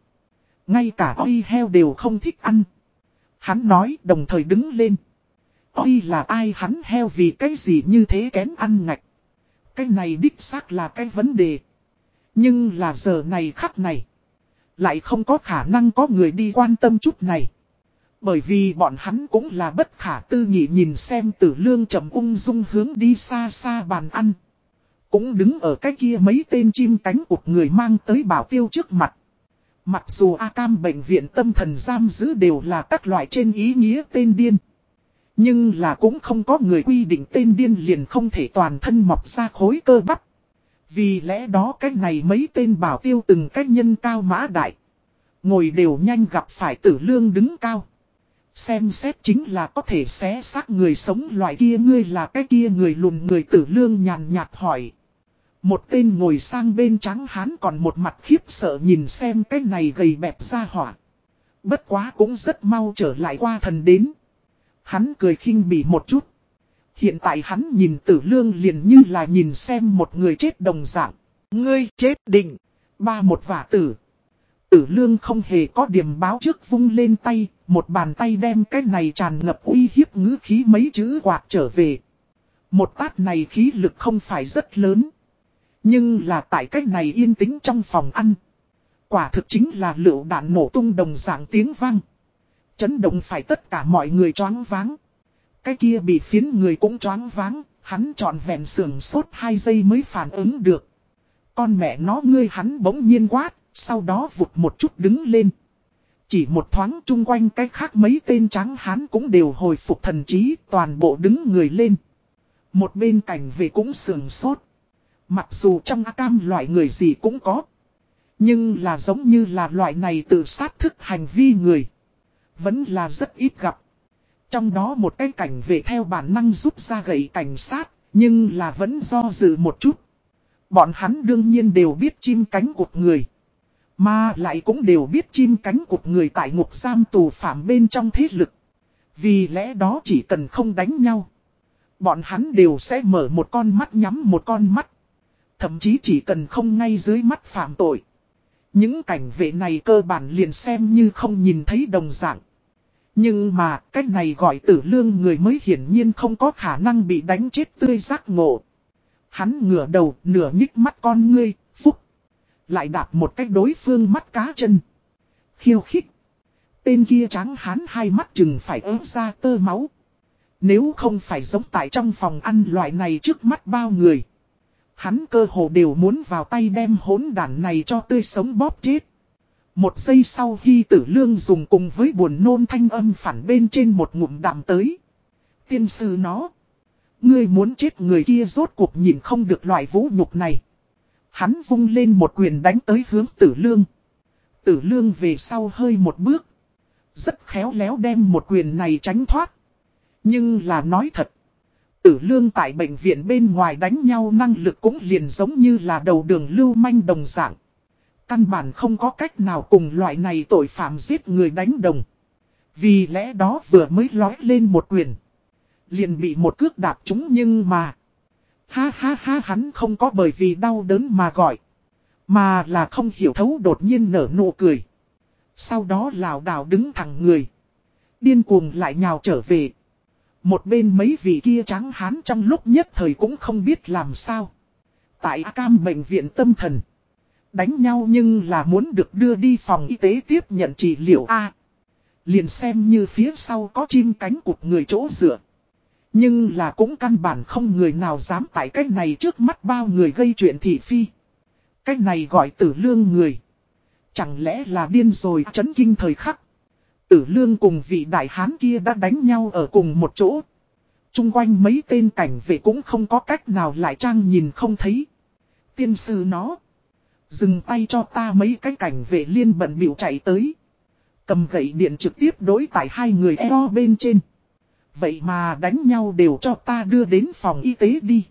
Ngay cả oi heo đều không thích ăn. Hắn nói, đồng thời đứng lên. Oi là ai hắn heo vì cái gì như thế kén ăn ngạch. Cái này đích xác là cái vấn đề. Nhưng là giờ này khắc này. Lại không có khả năng có người đi quan tâm chút này. Bởi vì bọn hắn cũng là bất khả tư nghị nhìn xem tử lương trầm ung dung hướng đi xa xa bàn ăn. Cũng đứng ở cái kia mấy tên chim cánh cụt người mang tới bảo tiêu trước mặt. Mặc dù A Cam bệnh viện tâm thần giam giữ đều là các loại trên ý nghĩa tên điên. Nhưng là cũng không có người quy định tên điên liền không thể toàn thân mọc ra khối cơ bắp. Vì lẽ đó cách này mấy tên bảo tiêu từng cách nhân cao mã đại. Ngồi đều nhanh gặp phải tử lương đứng cao. Xem xét chính là có thể xé xác người sống loại kia, ngươi là cái kia người lùn người tử lương nhàn nhạt hỏi. Một tên ngồi sang bên trắng hán còn một mặt khiếp sợ nhìn xem cái này gầy bẹp ra hỏa. Bất quá cũng rất mau trở lại qua thần đến. Hắn cười khinh bỉ một chút. Hiện tại hắn nhìn tử lương liền như là nhìn xem một người chết đồng dạng. Ngươi chết định. Ba một vả tử. Tử lương không hề có điểm báo trước vung lên tay. Một bàn tay đem cái này tràn ngập uy hiếp ngữ khí mấy chữ quạt trở về. Một tát này khí lực không phải rất lớn. Nhưng là tại cách này yên tĩnh trong phòng ăn. Quả thực chính là lựu đạn nổ tung đồng dạng tiếng vang. Chấn động phải tất cả mọi người choáng váng. Cái kia bị phiến người cũng choáng váng, hắn trọn vẹn sườn sốt 2 giây mới phản ứng được. Con mẹ nó ngươi hắn bỗng nhiên quát, sau đó vụt một chút đứng lên. Chỉ một thoáng chung quanh cái khác mấy tên trắng hắn cũng đều hồi phục thần trí, toàn bộ đứng người lên. Một bên cảnh về cũng sườn sốt. Mặc dù trong A cam loại người gì cũng có. Nhưng là giống như là loại này tự sát thức hành vi người. Vẫn là rất ít gặp. Trong đó một cái cảnh về theo bản năng rút ra gậy cảnh sát, nhưng là vẫn do dự một chút. Bọn hắn đương nhiên đều biết chim cánh của người. Mà lại cũng đều biết chim cánh của người tại ngục giam tù phạm bên trong thế lực. Vì lẽ đó chỉ cần không đánh nhau. Bọn hắn đều sẽ mở một con mắt nhắm một con mắt. Thậm chí chỉ cần không ngay dưới mắt phạm tội. Những cảnh vệ này cơ bản liền xem như không nhìn thấy đồng dạng. Nhưng mà cách này gọi tử lương người mới hiển nhiên không có khả năng bị đánh chết tươi giác ngộ. Hắn ngửa đầu nửa nhích mắt con ngươi, phúc. Lại đạp một cách đối phương mắt cá chân. Khiêu khích. Tên kia trắng hắn hai mắt chừng phải ớt ra tơ máu. Nếu không phải giống tại trong phòng ăn loại này trước mắt bao người. Hắn cơ hồ đều muốn vào tay đem hỗn đản này cho tươi sống bóp chết. Một giây sau khi tử lương dùng cùng với buồn nôn thanh âm phản bên trên một ngụm đạm tới. Tiên sư nó. Ngươi muốn chết người kia rốt cuộc nhìn không được loại vũ nhục này. Hắn vung lên một quyền đánh tới hướng tử lương. Tử lương về sau hơi một bước. Rất khéo léo đem một quyền này tránh thoát. Nhưng là nói thật. Tử lương tại bệnh viện bên ngoài đánh nhau năng lực cũng liền giống như là đầu đường lưu manh đồng dạng. Căn bản không có cách nào cùng loại này tội phạm giết người đánh đồng. Vì lẽ đó vừa mới lói lên một quyền. Liền bị một cước đạp chúng nhưng mà. Ha ha ha hắn không có bởi vì đau đớn mà gọi. Mà là không hiểu thấu đột nhiên nở nụ cười. Sau đó lào đảo đứng thẳng người. Điên cuồng lại nhào trở về. Một bên mấy vị kia trắng hán trong lúc nhất thời cũng không biết làm sao. Tại Cam bệnh viện tâm thần. Đánh nhau nhưng là muốn được đưa đi phòng y tế tiếp nhận trị liệu A. Liền xem như phía sau có chim cánh cụt người chỗ dựa. Nhưng là cũng căn bản không người nào dám tại cách này trước mắt bao người gây chuyện thị phi. Cách này gọi tử lương người. Chẳng lẽ là điên rồi chấn kinh thời khắc. Tử lương cùng vị đại hán kia đã đánh nhau ở cùng một chỗ. Trung quanh mấy tên cảnh vệ cũng không có cách nào lại trang nhìn không thấy. Tiên sư nó. Dừng tay cho ta mấy cái cảnh vệ liên bận biểu chạy tới. Cầm gậy điện trực tiếp đối tại hai người eo bên trên. Vậy mà đánh nhau đều cho ta đưa đến phòng y tế đi.